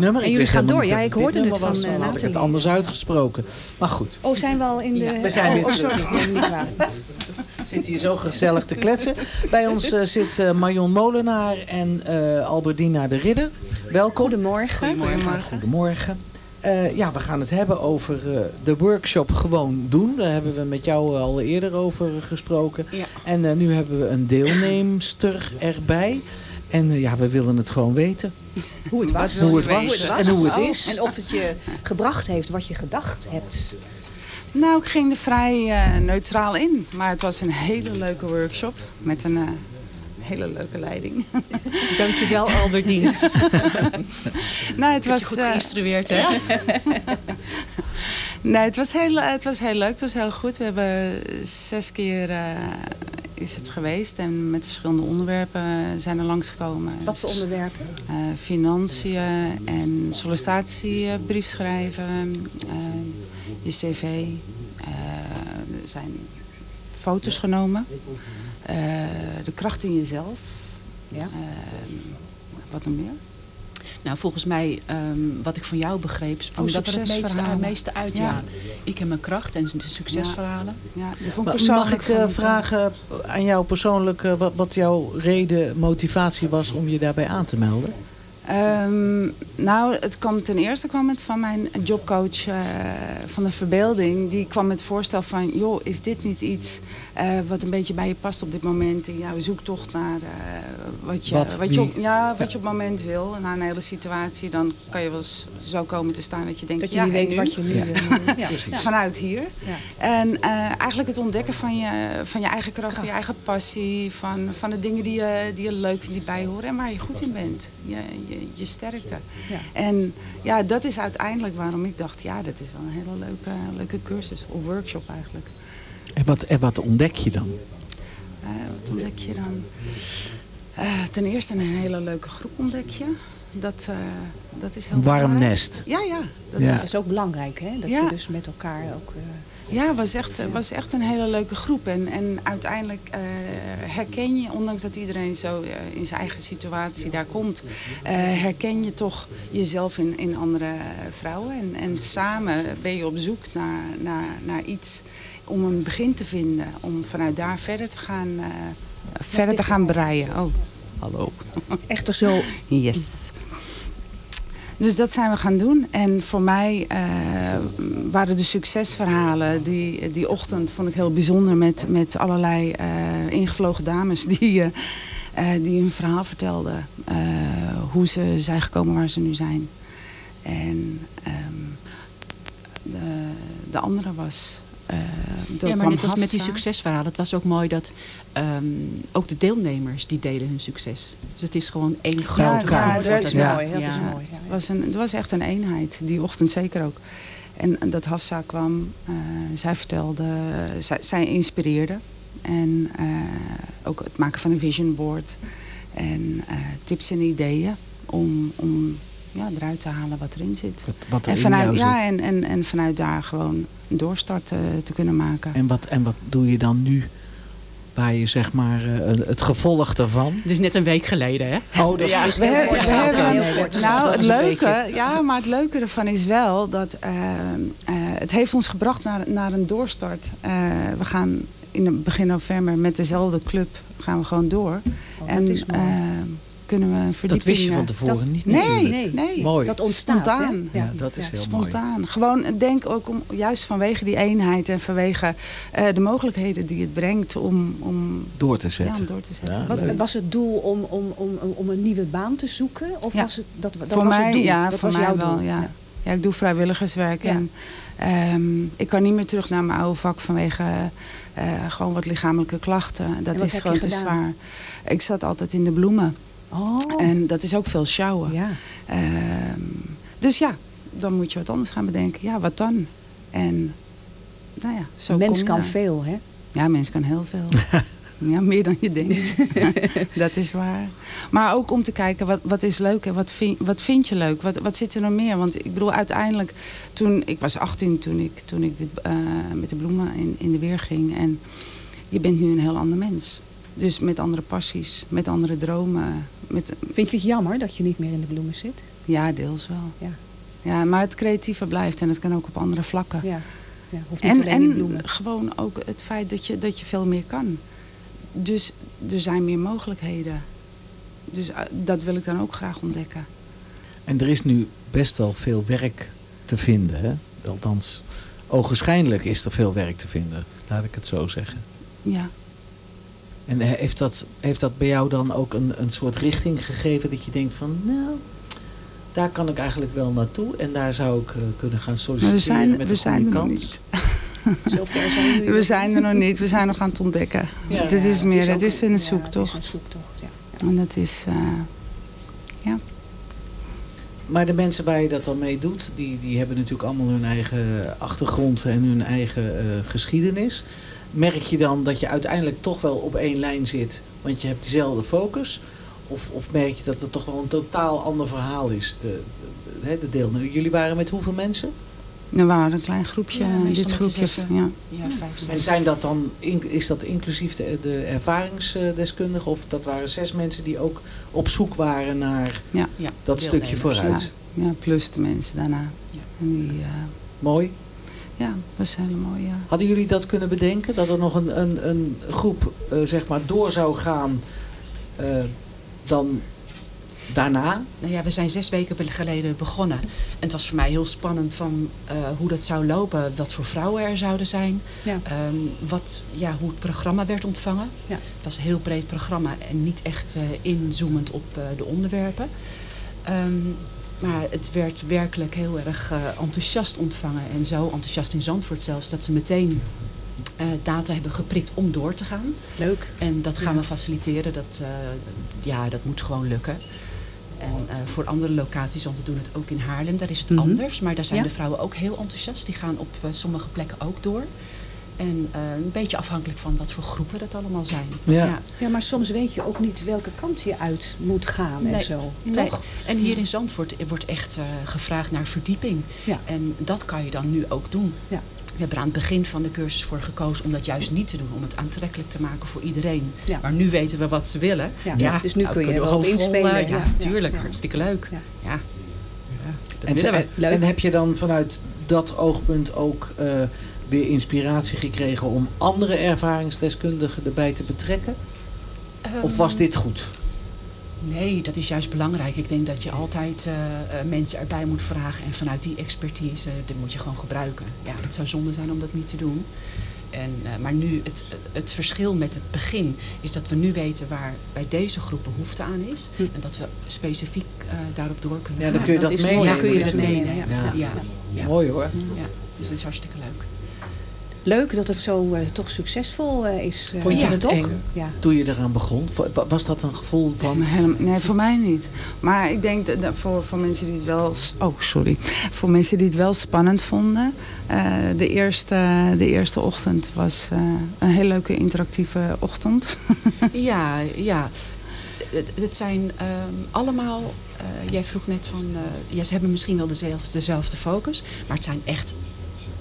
nummer. En jullie gaan door. Ja, ik hoorde het was, van, Dan eh, had ik het anders uitgesproken. Maar goed, Oh, zijn we al in de... Ja, we zijn oh, weer oh, terug. sorry. Nee, niet waar. we zitten hier zo gezellig te kletsen. Bij ons eh, zit eh, Marion Molenaar en eh, Albertina de Ridder. Welkom. Goedemorgen. Goedemorgen. Goedemorgen. Ja, we gaan het hebben over de workshop Gewoon Doen. Daar hebben we met jou al eerder over gesproken. Ja. En nu hebben we een deelnemster erbij. En ja, we willen het gewoon weten. Hoe het was. Hoe het was en hoe het Oh, is. En of het je gebracht heeft wat je gedacht hebt. Nou, ik ging er vrij eh, neutraal in. Maar het was een hele leuke workshop met een eh, hele leuke leiding. *laughs* Dankjewel, Albertine. *laughs* nou, het was, goed eh, geïnstrueerd, hè? *laughs* nee, het was, heel, het was heel leuk. Het was heel goed. We hebben zes keer eh, is het geweest. En met verschillende onderwerpen zijn er langsgekomen. Wat voor onderwerpen? eh, financiën en sollicitatiebrief schrijven. eh, je cv. eh, er zijn foto's genomen. de kracht in jezelf. Ja. Wat nog meer? Nou, volgens mij, ehm, wat ik van jou begreep, sprong Oh, dat er het meeste, meeste uit. Ja. Ja. Ik heb mijn kracht en de succesverhalen. Ja, Mag ik eh, vragen aan jou persoonlijk eh, wat, wat jouw reden, motivatie was om je daarbij aan te melden? Ehm, nou, het kwam ten eerste kwam het van mijn jobcoach eh, van de verbeelding. Die kwam met het voorstel van, joh, is dit niet iets eh, wat een beetje bij je past op dit moment in jouw zoektocht naar eh, wat, je, Wat, wat, je op, ja, wat je op het moment wil. Na een hele situatie, dan kan je wel eens zo komen te staan dat je denkt, Dat je ja, niet weet nu? wat je nu... Ja. *laughs* ja. Precies. Vanuit hier. Ja. En eh, eigenlijk het ontdekken van je, van je eigen kracht, van je eigen passie, van, van de dingen die je, die je leuk vindt, die bij horen en waar je goed in bent. Je, je, je sterkte. Ja. En ja, dat is uiteindelijk waarom ik dacht, ja, dat is wel een hele leuke, leuke cursus, of workshop eigenlijk. En wat, en wat ontdek je dan? Eh, wat ontdek je dan? Eh, ten eerste een hele leuke groep ontdek je. Dat, eh, dat is heel Een warm belangrijk. nest. Ja, ja. Dat Ja. Is ook belangrijk, hè? Dat Ja. je dus met elkaar ook... eh, Ja, het was echt, het was echt een hele leuke groep. En, en uiteindelijk eh, herken je, ondanks dat iedereen zo eh, in zijn eigen situatie daar komt, eh, herken je toch jezelf in, in andere vrouwen. En, en samen ben je op zoek naar, naar, naar iets om een begin te vinden. Om vanuit daar verder te gaan, eh, verder te gaan breien. Oh, hallo. Echt zo... Yes. Dus dat zijn we gaan doen. En voor mij eh, waren de succesverhalen die, die ochtend vond ik heel bijzonder met, met allerlei eh, ingevlogen dames *laughs* die, eh, die hun verhaal vertelden. hoe ze zijn gekomen waar ze nu zijn. En ehm, de, de andere was... eh door Ja, maar net als met die succesverhalen. Het was ook mooi dat ehm, ook de deelnemers die delen hun succes. Dus het is gewoon één grote elkaar. groep. dat is mooi, dat is mooi, ja. Het was, een, het was echt een eenheid, die ochtend zeker ook. En, en dat Hafsa kwam, eh, zij vertelde, zij, zij inspireerde. En eh, ook het maken van een vision board. En eh, tips en ideeën om, om ja, eruit te halen wat erin zit. Wat, wat er En in vanuit, ja, en, en, en vanuit daar gewoon doorstart eh, te kunnen maken. En wat, en wat doe je dan nu? Waar je zeg maar eh, het gevolg daarvan... Het is net een week geleden, hè? Oh, dat is Ja, we, heel hebben- we nou, het een leuke, ja, maar het leuke ervan is wel dat eh, eh, het heeft ons gebracht naar, naar een doorstart. Eh, we gaan in begin november met dezelfde club gaan we gewoon door. Oh, en dat eh, kunnen we een Dat verdieping... wist je van eh, tevoren dat- niet Nee, natuurlijk. nee, nee. Mooi. Dat ontstaat? Spontaan. Ja, dat is heel Spontaan. Gewoon denk ook om, juist vanwege die eenheid en vanwege eh, de mogelijkheden die het brengt om, om, Door te ja, zetten. om door te zetten. Ja, Wat, was het doel om, om, om, om een nieuwe baan te zoeken? Of Ja. was het, dat, dat voor was mij, het doel? ja, dat voor was mij jouw wel. doel? Ja. Ja, ik doe vrijwilligerswerk. Ja. En, ehm, ik kan niet meer terug naar mijn oude vak vanwege eh, gewoon wat lichamelijke klachten. Dat is gewoon te zwaar. Ik zat altijd in de bloemen. Oh, En dat is ook veel sjouwen. ja. Ehm, dus ja, dan moet je wat anders gaan bedenken. Ja, wat dan? En nou ja, zo Een mens kan daar. veel, hè? Ja, mens kan heel veel. *laughs* ja, meer dan je denkt. *laughs* dat is waar. Maar ook om te kijken, wat, wat is leuk en wat vind, wat vind je leuk? Wat, wat zit er nog meer? Want ik bedoel, uiteindelijk, toen, ik was 18 toen ik, toen ik dit, eh, met de bloemen in, in de weer ging. En je bent nu een heel ander mens. Dus met andere passies, met andere dromen. Met, Vind je het jammer dat je niet meer in de bloemen zit? ja, deels wel. Ja. Ja, maar het creatieve blijft en dat kan ook op andere vlakken. Ja. ja hoeft niet En, alleen in en bloemen. gewoon ook het feit dat je, dat je veel meer kan. Dus er zijn meer mogelijkheden. Dus eh, dat wil ik dan ook graag ontdekken. En er is nu best wel veel werk te vinden. Hè? Althans, ogenschijnlijk is er veel werk te vinden. Laat ik het zo zeggen. Ja. En he- heeft dat, heeft dat bij jou dan ook een, een soort richting gegeven dat je denkt van... Nou, daar kan ik eigenlijk wel naartoe. En daar zou ik eh, kunnen gaan solliciteren we zijn, met we een zijn er nog niet. Zover zijn We *laughs* nog zijn er nog niet. We zijn nog aan het ontdekken. Ja. het is meer, het is een ja, zoektocht. Het is een zoektocht, ja. En dat is, eh, ja. Maar de mensen waar je dat dan mee doet, die, die hebben natuurlijk allemaal hun eigen achtergrond en hun eigen eh, geschiedenis. Merk je dan dat je uiteindelijk toch wel op één lijn zit, want je hebt diezelfde focus? Of, of merk je dat het toch wel een totaal ander verhaal is, de, de, de? Jullie waren met hoeveel mensen? Er waren een klein groepje, Ja, meestal dit groepje. Ja. Ja, vijf, En zijn dat dan, is dat inclusief de, de ervaringsdeskundigen? Of dat waren zes mensen die ook op zoek waren naar Ja. Ja, dat stukje vooruit? ja, plus de mensen daarna. Ja. En die, eh, Mooi. Ja, dat was heel mooi, ja. Hadden jullie dat kunnen bedenken? Dat er nog een, een, een groep eh, zeg maar door zou gaan eh, dan Daarna? Nou ja, we zijn zes weken geleden begonnen. En het was voor mij heel spannend van eh, hoe dat zou lopen. Wat voor vrouwen er zouden zijn. Ja. Ehm, wat, ja, hoe het programma werd ontvangen. Ja. Het was een heel breed programma en niet echt eh, inzoomend op eh, de onderwerpen. Ehm, maar het werd werkelijk heel erg eh, enthousiast ontvangen. En zo enthousiast in Zandvoort zelfs, dat ze meteen eh, data hebben geprikt om door te gaan. Leuk. En dat gaan Ja. we faciliteren. Dat, eh, ja, dat moet gewoon lukken. En voor andere locaties, want we doen het ook in Haarlem, daar is het Mhm. anders. Maar daar zijn Ja. de vrouwen ook heel enthousiast. Die gaan op sommige plekken ook door. En eh, een beetje afhankelijk van wat voor groepen dat allemaal zijn. Ja. Ja, maar soms weet je ook niet welke kant je uit moet gaan en zo. nee. Toch? En hier in Zandvoort wordt echt eh, gevraagd naar verdieping. Ja. En dat kan je dan nu ook doen. Ja. We hebben er aan het begin van de cursus voor gekozen om dat juist niet te doen. Om het aantrekkelijk te maken voor iedereen. Ja. Maar nu weten we wat ze willen. Ja, dus nu nou, kun je kunnen we erop gewoon vol, inspelen. ja, tuurlijk. ja. Hartstikke leuk. Ja. Ja. Ja, dat En, en, en heb je dan vanuit dat oogpunt ook eh, weer inspiratie gekregen om andere ervaringsdeskundigen erbij te betrekken? Of was Ehm, dit goed? Nee, dat is juist belangrijk. Ik denk dat je altijd eh, eh, mensen erbij moet vragen. En vanuit die expertise, dat moet je gewoon gebruiken. Ja, het zou zonde zijn om dat niet te doen. En, eh, maar nu, het, het verschil met het begin is dat we nu weten waar bij deze groep behoefte aan is. En dat we specifiek eh, daarop door kunnen Ja, dan gaan. kun je dat is meenemen. Ja, kun je dat natuurlijk. meenemen. Ja. Ja. Ja. Mooi hoor. Ja, dus dat is hartstikke leuk. Leuk dat het zo eh, toch succesvol eh, is. eh, Vond je ja, het toch? eng Ja. toen je eraan begon? Wa- Was dat een gevoel van... Nee, voor mij niet. Maar ik denk dat, dat voor, voor mensen die het wel... Oh, sorry. Voor mensen die het wel spannend vonden. eh, de, eerste, de eerste ochtend was eh, een heel leuke interactieve ochtend. *laughs* Ja, ja. Het, het zijn ehm, allemaal, eh, jij vroeg net van, ja, ze hebben misschien wel dezelfde, dezelfde focus, maar het zijn echt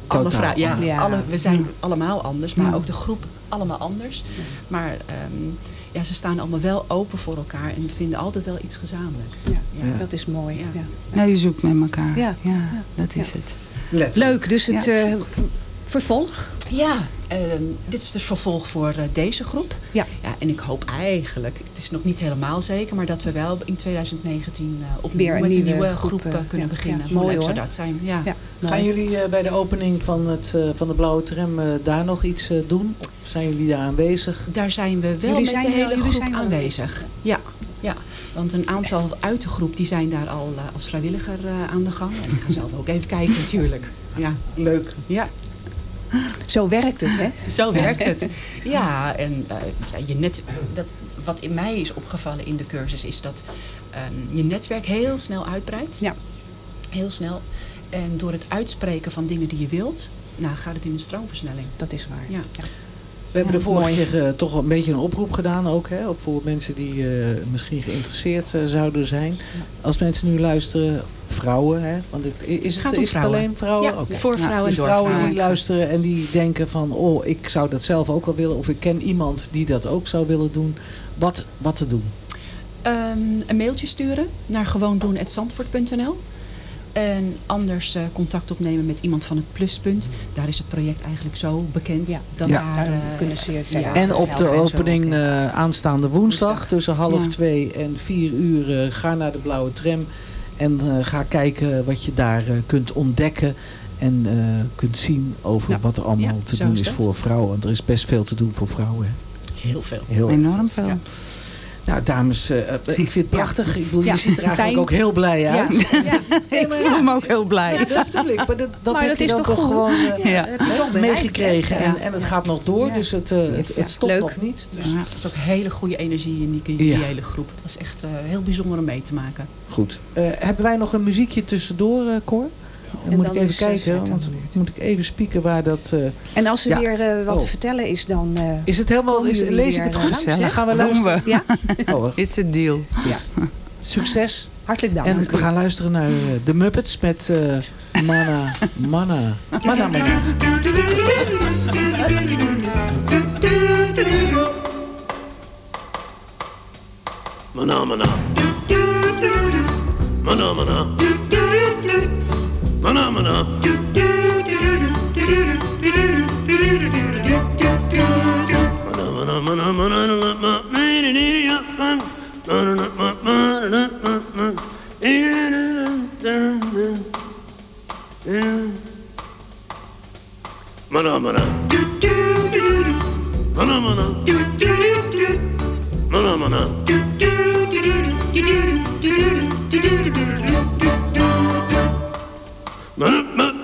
alle vrouwen. Ja, alle, we zijn Ja. allemaal anders, maar Ja. ook de groep allemaal anders. Maar ehm, ja, ze staan allemaal wel open voor elkaar en vinden altijd wel iets gezamenlijks. Ja, Ja. dat is mooi. Ja. Ja. Nou, je zoekt met elkaar. Ja. dat is Ja. het. Leuk, dus het Ja. eh, vervolg. Ja, ehm, dit is dus vervolg voor eh, deze groep. Ja. ja. En ik hoop eigenlijk, het is nog niet helemaal zeker, maar dat we wel in 2019 eh opnieuw Weer een met een nieuwe groep, groep, eh, eh, kunnen ja, beginnen. ja. Mooi, leuk zou dat zijn? Ja. Gaan jullie eh, bij de opening van, het, eh, van de Blauwe Tram eh, daar nog iets eh, doen? Of zijn jullie daar aanwezig? Daar zijn we wel Jullie met zijn de hele groep aanwezig. Ja, ja, want een aantal uit de groep die zijn daar al eh, als vrijwilliger eh, aan de gang. En ik ga zelf ook even kijken natuurlijk. Ja, Leuk. ja. Zo werkt het, hè? *laughs* Zo werkt het. *laughs* Ja, en eh, ja, je net, dat, wat in mij is opgevallen in de cursus is dat ehm, je netwerk heel snel uitbreidt. Ja. Heel snel. En door het uitspreken van dingen die je wilt, nou, gaat het in een stroomversnelling. Dat is waar. Ja. We hebben de vorige keer eh, toch een beetje een oproep gedaan ook. Hè, voor mensen die eh, misschien geïnteresseerd eh, zouden zijn. Als mensen nu luisteren, vrouwen. Hè, want het, is, gaat het, is het alleen vrouwen? Ja, voor vrouwen Dus en door vrouwen vrouwen. die luisteren en die denken van... oh, ik zou dat zelf ook wel willen. Of ik ken iemand die dat ook zou willen doen. Wat, wat te doen? Ehm, een mailtje sturen naar gewoondoen.zandvoort.nl. En anders eh, contact opnemen met iemand van het pluspunt. Daar is het project eigenlijk zo bekend. Ja. Dat Ja. daar, eh, kunnen ze je verder ja. en op de opening eh, aanstaande woensdag, Woensdag. tussen half Ja. twee en vier uur eh, ga naar de Blauwe Tram. En eh, ga kijken wat je daar eh, kunt ontdekken. En eh, kunt zien over Ja. wat er allemaal Ja, te doen is voor vrouwen. Want er is best veel te doen voor vrouwen. hè. Heel veel. Heel. Enorm veel. Ja. Nou dames, eh, eh, ik vind het prachtig. Ik bedoel, Ja. je ziet er eigenlijk Fijn. ook heel blij uit. Ja. *laughs* Ik voel me ook heel blij. Ja, dat bedoel ik. Maar dat, dat Maar heb dat je is dan toch goed? gewoon eh, Ja. meegekregen. En, Ja. en het gaat nog door, Ja. dus het, eh, het, Yes. het stopt Leuk. nog niet. Dus Ja. Dat is ook hele goede energie in die, die Ja. hele groep. Dat was echt eh, heel bijzonder om mee te maken. goed. Eh, hebben wij nog een muziekje tussendoor, eh Cor? Dan En moet dan ik even is, kijken, want dan moet ik even spieken waar dat... eh, En als er Ja. weer eh, wat Oh. te vertellen is, dan... eh, is het helemaal, is, lees ik het goed? langs, Dan gaan we Doen luisteren. we. ja, *laughs* Oh. It's *laughs* a deal. ja. Succes. hartelijk dank. En we gaan luisteren naar de Muppets met eh Mana, Mana, Mana, Mana. Mana mana. Mana mana. Phenomena. Phenomena. Phenomena. Phenomena.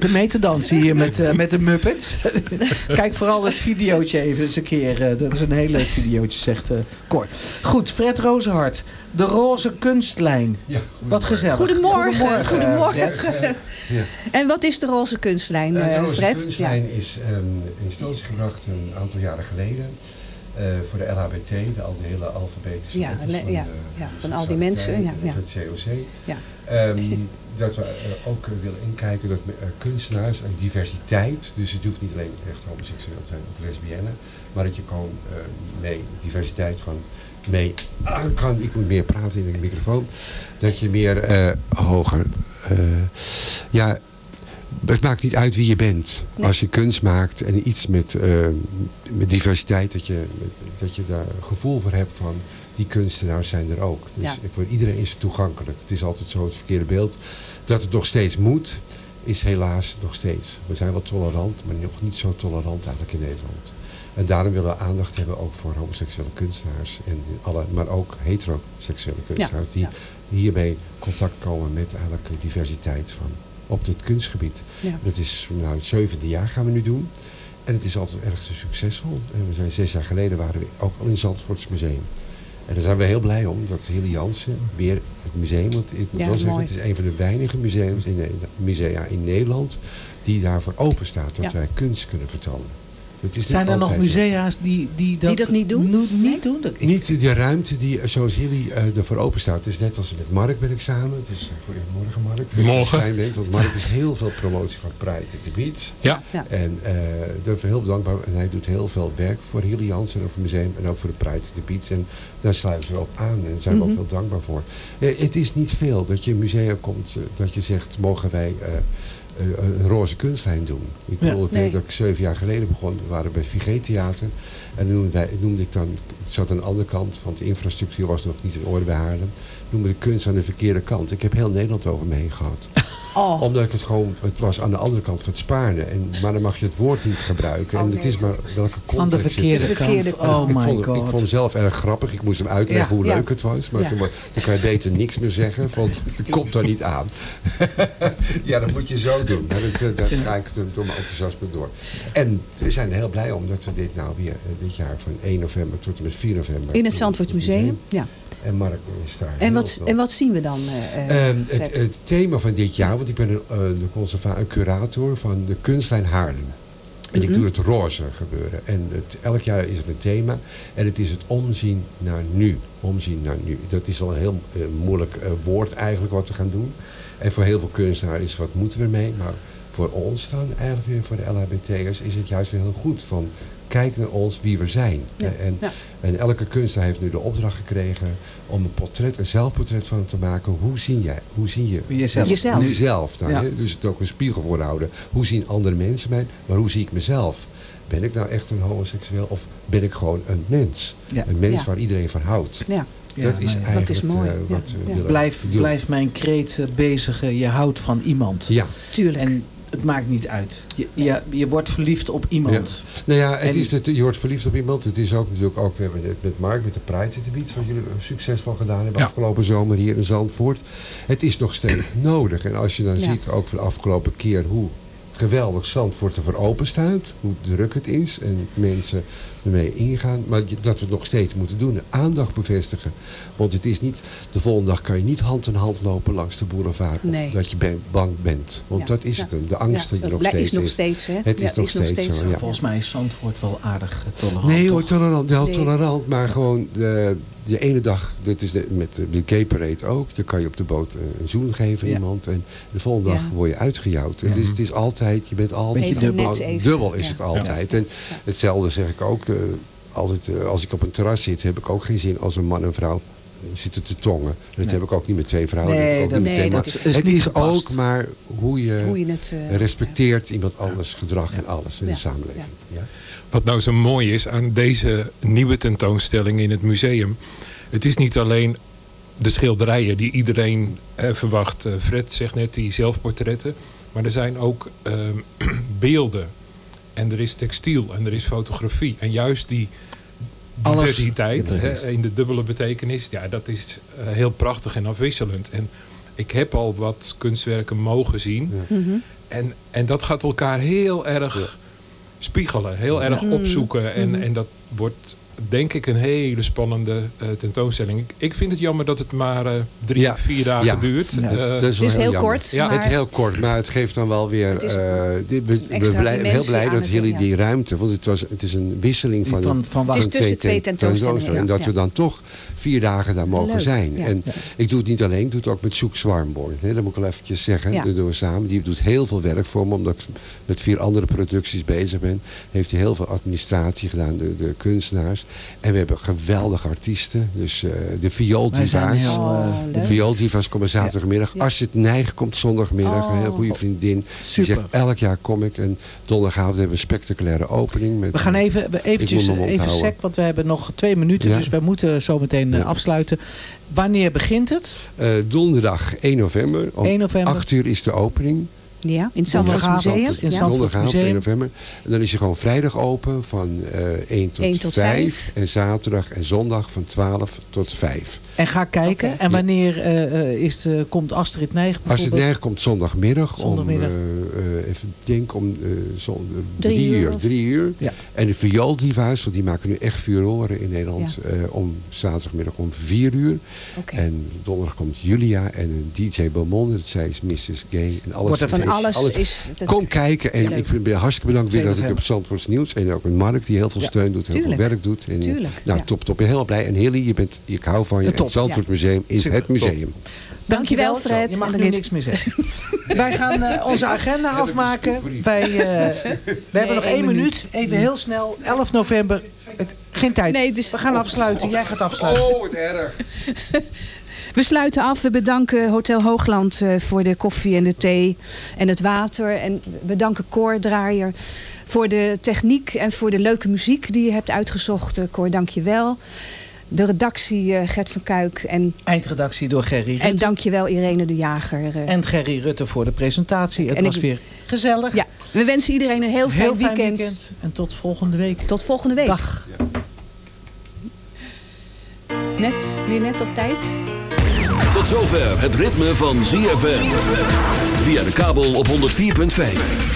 zitten mee te dansen hier met, eh, met de Muppets. *laughs* Kijk vooral het videootje even eens een keer. eh, dat is een heel leuk videootje, zegt eh Cor. Goed, Fred Rozenhart. De roze kunstlijn. Wat gezellig. Goedemorgen. Goedemorgen, Goedemorgen. Ja. En wat is de roze kunstlijn, eh, de Roze Fred? kunstlijn is ehm, in stand gebracht een aantal jaren geleden. eh, voor de LHBT, de, al die hele alfabetische Ja, van, ja, de, ja, van al die mensen, ja, ja. Van het COC. Ja. Ehm, dat we eh, ook willen inkijken dat eh, kunstenaars en diversiteit, dus het hoeft niet alleen echt homoseksueel te zijn of lesbienne, maar dat je gewoon eh, mee diversiteit van mee aan kan. Ik moet meer praten in de microfoon. Dat je meer eh, hoger. eh, ja, het maakt niet uit wie je bent. Als je kunst maakt en iets met, eh, met diversiteit, dat je, dat je daar gevoel voor hebt van die kunstenaars zijn er ook. Dus Ja. voor iedereen is het toegankelijk. Het is altijd zo het verkeerde beeld. Dat het nog steeds moet, is helaas nog steeds. We zijn wel tolerant, maar nog niet zo tolerant eigenlijk in Nederland. En daarom willen we aandacht hebben ook voor homoseksuele kunstenaars. En alle, maar ook heteroseksuele kunstenaars. die hiermee contact komen met eigenlijk de diversiteit van op het kunstgebied. Ja. Dat is nou het zevende jaar gaan we nu doen. En het is altijd erg succesvol. En we zijn zes jaar geleden waren we ook al in Zandvoorts Museum. En daar zijn we heel blij om dat Hilly Jansen weer het museum, want ik moet Ja, wel zeggen, mooi. het is een van de weinige museums in, musea in Nederland die daarvoor open staat, dat Ja. wij kunst kunnen vertonen. Zijn er nog musea's die, die, dat, dat niet doen? niet doen? Dat- Niet de ruimte die, eh, zoals jullie eh, ervoor open staat. Het is net als met Mark ben ik samen. Dus uh, goedemorgen Mark. Morgen. fijn bent, want Mark is heel veel promotie van Pride at the Beach. Ja. Ja. En eh daar ben ik heel dankbaar. En hij doet heel veel werk voor Hilly Jansen en voor het museum. En ook voor de Pride at the Beach. En daar sluiten we op aan. En daar zijn we Mhm. ook heel dankbaar voor. Eh, het is niet veel dat je in een museum komt. eh, dat je zegt, mogen wij... eh, een roze kunstlijn doen. Ik bedoel, ik Nee. weet dat ik zeven jaar geleden begon. We waren bij Vigé Theater. En noemde, wij, noemde ik dan, het zat aan de andere kant, want de infrastructuur was nog niet in orde bij Haarlem. Noemde ik kunst aan de verkeerde kant. Ik heb heel Nederland over me heen gehad. Oh. Omdat ik het gewoon, het was aan de andere kant van het Spaarne. En, maar dan mag je het woord niet gebruiken. en het is maar welke context Aan de verkeerde De verkeerde kant. kant. Oh ik, my vond, hem- ik god. vond hem zelf erg grappig. Ik moest hem uitleggen Ja. hoe Ja. leuk het was. Maar Ja. toen, toen kan je beter niks meer zeggen. Want het komt er niet aan. *laughs* ja, dat moet je zo doen. Ja, dat, ga ik door door mijn enthousiasme door. En we zijn heel blij omdat we dit nou weer eh, dit jaar van 1 november tot en met 4 november. In het doen. Zandvoorts Museum. Ja. En Mark is daar En wat, en wat zien we dan, eh, eh, Ehm, het, het thema van dit jaar, want ik ben een, eh, de curator van de kunstlijn Haarlem. En ik Mhm. doe het roze gebeuren. En het, elk jaar is het een thema. En het is het omzien naar nu. Omzien naar nu. Dat is wel een heel eh, moeilijk eh, woord eigenlijk wat we gaan doen. En voor heel veel kunstenaars is wat moeten we ermee. Maar voor ons dan, eigenlijk weer voor de LHBT'ers, is het juist weer heel goed van kijk naar ons wie we zijn. Ja, En, ja. en elke kunstenaar heeft nu de opdracht gekregen om een portret, een zelfportret van hem te maken. Hoe zie jij? Hoe zie je Jezelf. Jezelf. nu zelf dan? Ja. Dus het ook een spiegel voorhouden. Hoe zien andere mensen mij? Maar hoe zie ik mezelf? Ben ik nou echt een homoseksueel of ben ik gewoon een mens? Ja. Een mens Ja. waar iedereen van houdt. Ja. Ja, dat is eigenlijk Dat is mooi. eh, wat we ja. willen Blijf, blijf mijn kreet eh, bezigen. Je houdt van iemand. Ja. Tuurlijk. En het maakt niet uit. Je, je, je wordt verliefd op iemand. Nou ja, het En- is het, je wordt verliefd op iemand. Het is ook natuurlijk ook, we hebben het met Mark, met de Pride Beach, wat jullie succesvol gedaan hebben Ja. afgelopen zomer hier in Zandvoort. Het is nog steeds *clears throat* nodig. En als je dan Ja. ziet, ook van de afgelopen keer, hoe geweldig Zandvoort ervoor openstaat, hoe druk het is en mensen ermee ingaan. Maar je- dat we het nog steeds moeten doen, aandacht bevestigen. Want het is niet, de volgende dag kan je niet hand in hand lopen langs de boulevard. Of Nee. dat je ben- bang bent. Want Ja. dat is Ja. het hem. De angst Ja, dat je dat nog steeds is nog steeds, hè? Het Ja, is nog is nog steeds, steeds zo. zo. Ja. Volgens mij is Zandvoort wel aardig tolerant. Nee hoor, tolerant, wel Nee. tolerant, maar gewoon de, de ene dag, dat is de, met de, gay parade ook, dan kan je op de boot eh, een zoen geven aan Ja. iemand en de volgende dag Ja. word je uitgejouwd. Het, is, het is altijd, je bent altijd Even dubbel. even. dubbel is Ja. het altijd. En hetzelfde zeg ik ook, eh, altijd, eh, als ik op een terras zit, heb ik ook geen zin als een man en vrouw zitten te tongen. Dat Nee. heb ik ook niet met twee vrouwen. Nee, ook dat- niet nee, dat is het niet is gepast. ook maar hoe je, Hoe je het... eh, respecteert iemand anders gedrag en alles in Ja. de samenleving. Ja. Wat nou zo mooi is aan deze nieuwe tentoonstelling in het museum. Het is niet alleen de schilderijen die iedereen eh, verwacht. Eh, Fred zegt net die zelfportretten. Maar er zijn ook ehm, *clears throat* beelden. En er is textiel en er is fotografie. En juist die. Diversiteit Ja, hè, in de dubbele betekenis. Ja, dat is eh, heel prachtig en afwisselend. En ik heb al wat kunstwerken mogen zien. mhm. En, en dat gaat elkaar heel erg spiegelen, heel erg Ja. opzoeken. En, Mhm. en dat wordt denk ik een hele spannende eh, tentoonstelling. Ik, ik vind het jammer dat het maar eh, drie, Ja. vier dagen Ja. duurt. Ja. Eh, Dat is wel Het is heel kort, Ja. maar... Het is heel kort, maar het geeft dan wel weer... Eh, we blij, heel blij dat jullie die ruimte... Want het, was, het is een wisseling van, Van, van Het is waar- tussen twee ten- tentoonstellingen, En dat ja. we dan toch vier dagen daar mogen Leuk, zijn. ja. En Ja. ik doe het niet alleen, ik doe het ook met Zoek Zwarmborn. Hè, dat moet ik wel eventjes zeggen. Ja. Dat doen we samen. Die doet heel veel werk voor me, omdat ik met vier andere producties bezig ben. Heeft hij heel veel administratie gedaan, de, de kunstenaars. En we hebben geweldige artiesten. Dus eh, de viooldiva's. heel, Oh, eh, leuk. De viooldiva's komen zaterdagmiddag. Ja. Als je het neigt komt zondagmiddag. Een heel Oh. goede vriendin. Die Super. zegt elk jaar kom ik. En donderdagavond hebben we een spectaculaire opening. Met, We gaan even, we- eventjes even sec, want we hebben nog twee minuten. Ja. Dus we moeten zo meteen eh, Ja. afsluiten. Wanneer begint het? Eh, donderdag 1 november. Om 1 november. 8 uur is de opening. Ja, in het Zandvoort Museum. in ja. Zandvoort Donderdagavond Museum. 1 november. En dan is hij gewoon vrijdag open van eh 1 tot, 1 tot 5. 5. En zaterdag en zondag van 12 tot 5. En ga kijken. En wanneer eh, eh, is de, komt Astrid het bijvoorbeeld? nergens komt zondagmiddag, Zondagmiddag. om, even denk om eh, zon, Drie drie, uur of- Drie uur. Ja. En de viooldiva's, want die maken nu echt furoren in Nederland, eh, om zaterdagmiddag om 4 uur. Oké. En donderdag komt Julia en een DJ Beaumont, dat zij is Mrs. Gay. En alles er is Van alles is... Kom kijken en Leuk. ik ben hartstikke bedankt weer 2 dat ik op. Zandvoorts Nieuws en ook met Mark die heel veel Ja, steun doet, heel tuurlijk. veel werk doet. En, Tuurlijk, Nou, ja. top, top. Ik ben heel blij. En Hilly, je bent, ik hou van je. Het Zandvoort Museum is Super. het museum. Dankjewel, Fred. Je mag nu niks meer zeggen. *laughs* Wij gaan eh, onze agenda afmaken. Wij, eh, *laughs* we hebben nog één minuut. Even heel snel. 11 november. Het, geen tijd. Nee, dus- We gaan afsluiten. Jij gaat afsluiten. Oh, wat erg. *laughs* We sluiten af. We bedanken Hotel Hoogland eh, voor de koffie en de thee en het water. En we bedanken Cor Draaier voor de techniek en voor de leuke muziek die je hebt uitgezocht. Cor, dank je wel. De redactie eh, Gert van Kuik en, Eindredactie door Gerry Rutte. en dank je wel Irene de Jager. eh. En Gerry Rutte voor de presentatie. Het En was ik- weer gezellig. Ja, we wensen iedereen een heel fijn, Heel fijn weekend. weekend. En tot volgende week. Tot volgende week. Dag. Net, weer net op tijd. Tot zover het ritme van ZFM. Via de kabel op 104.5.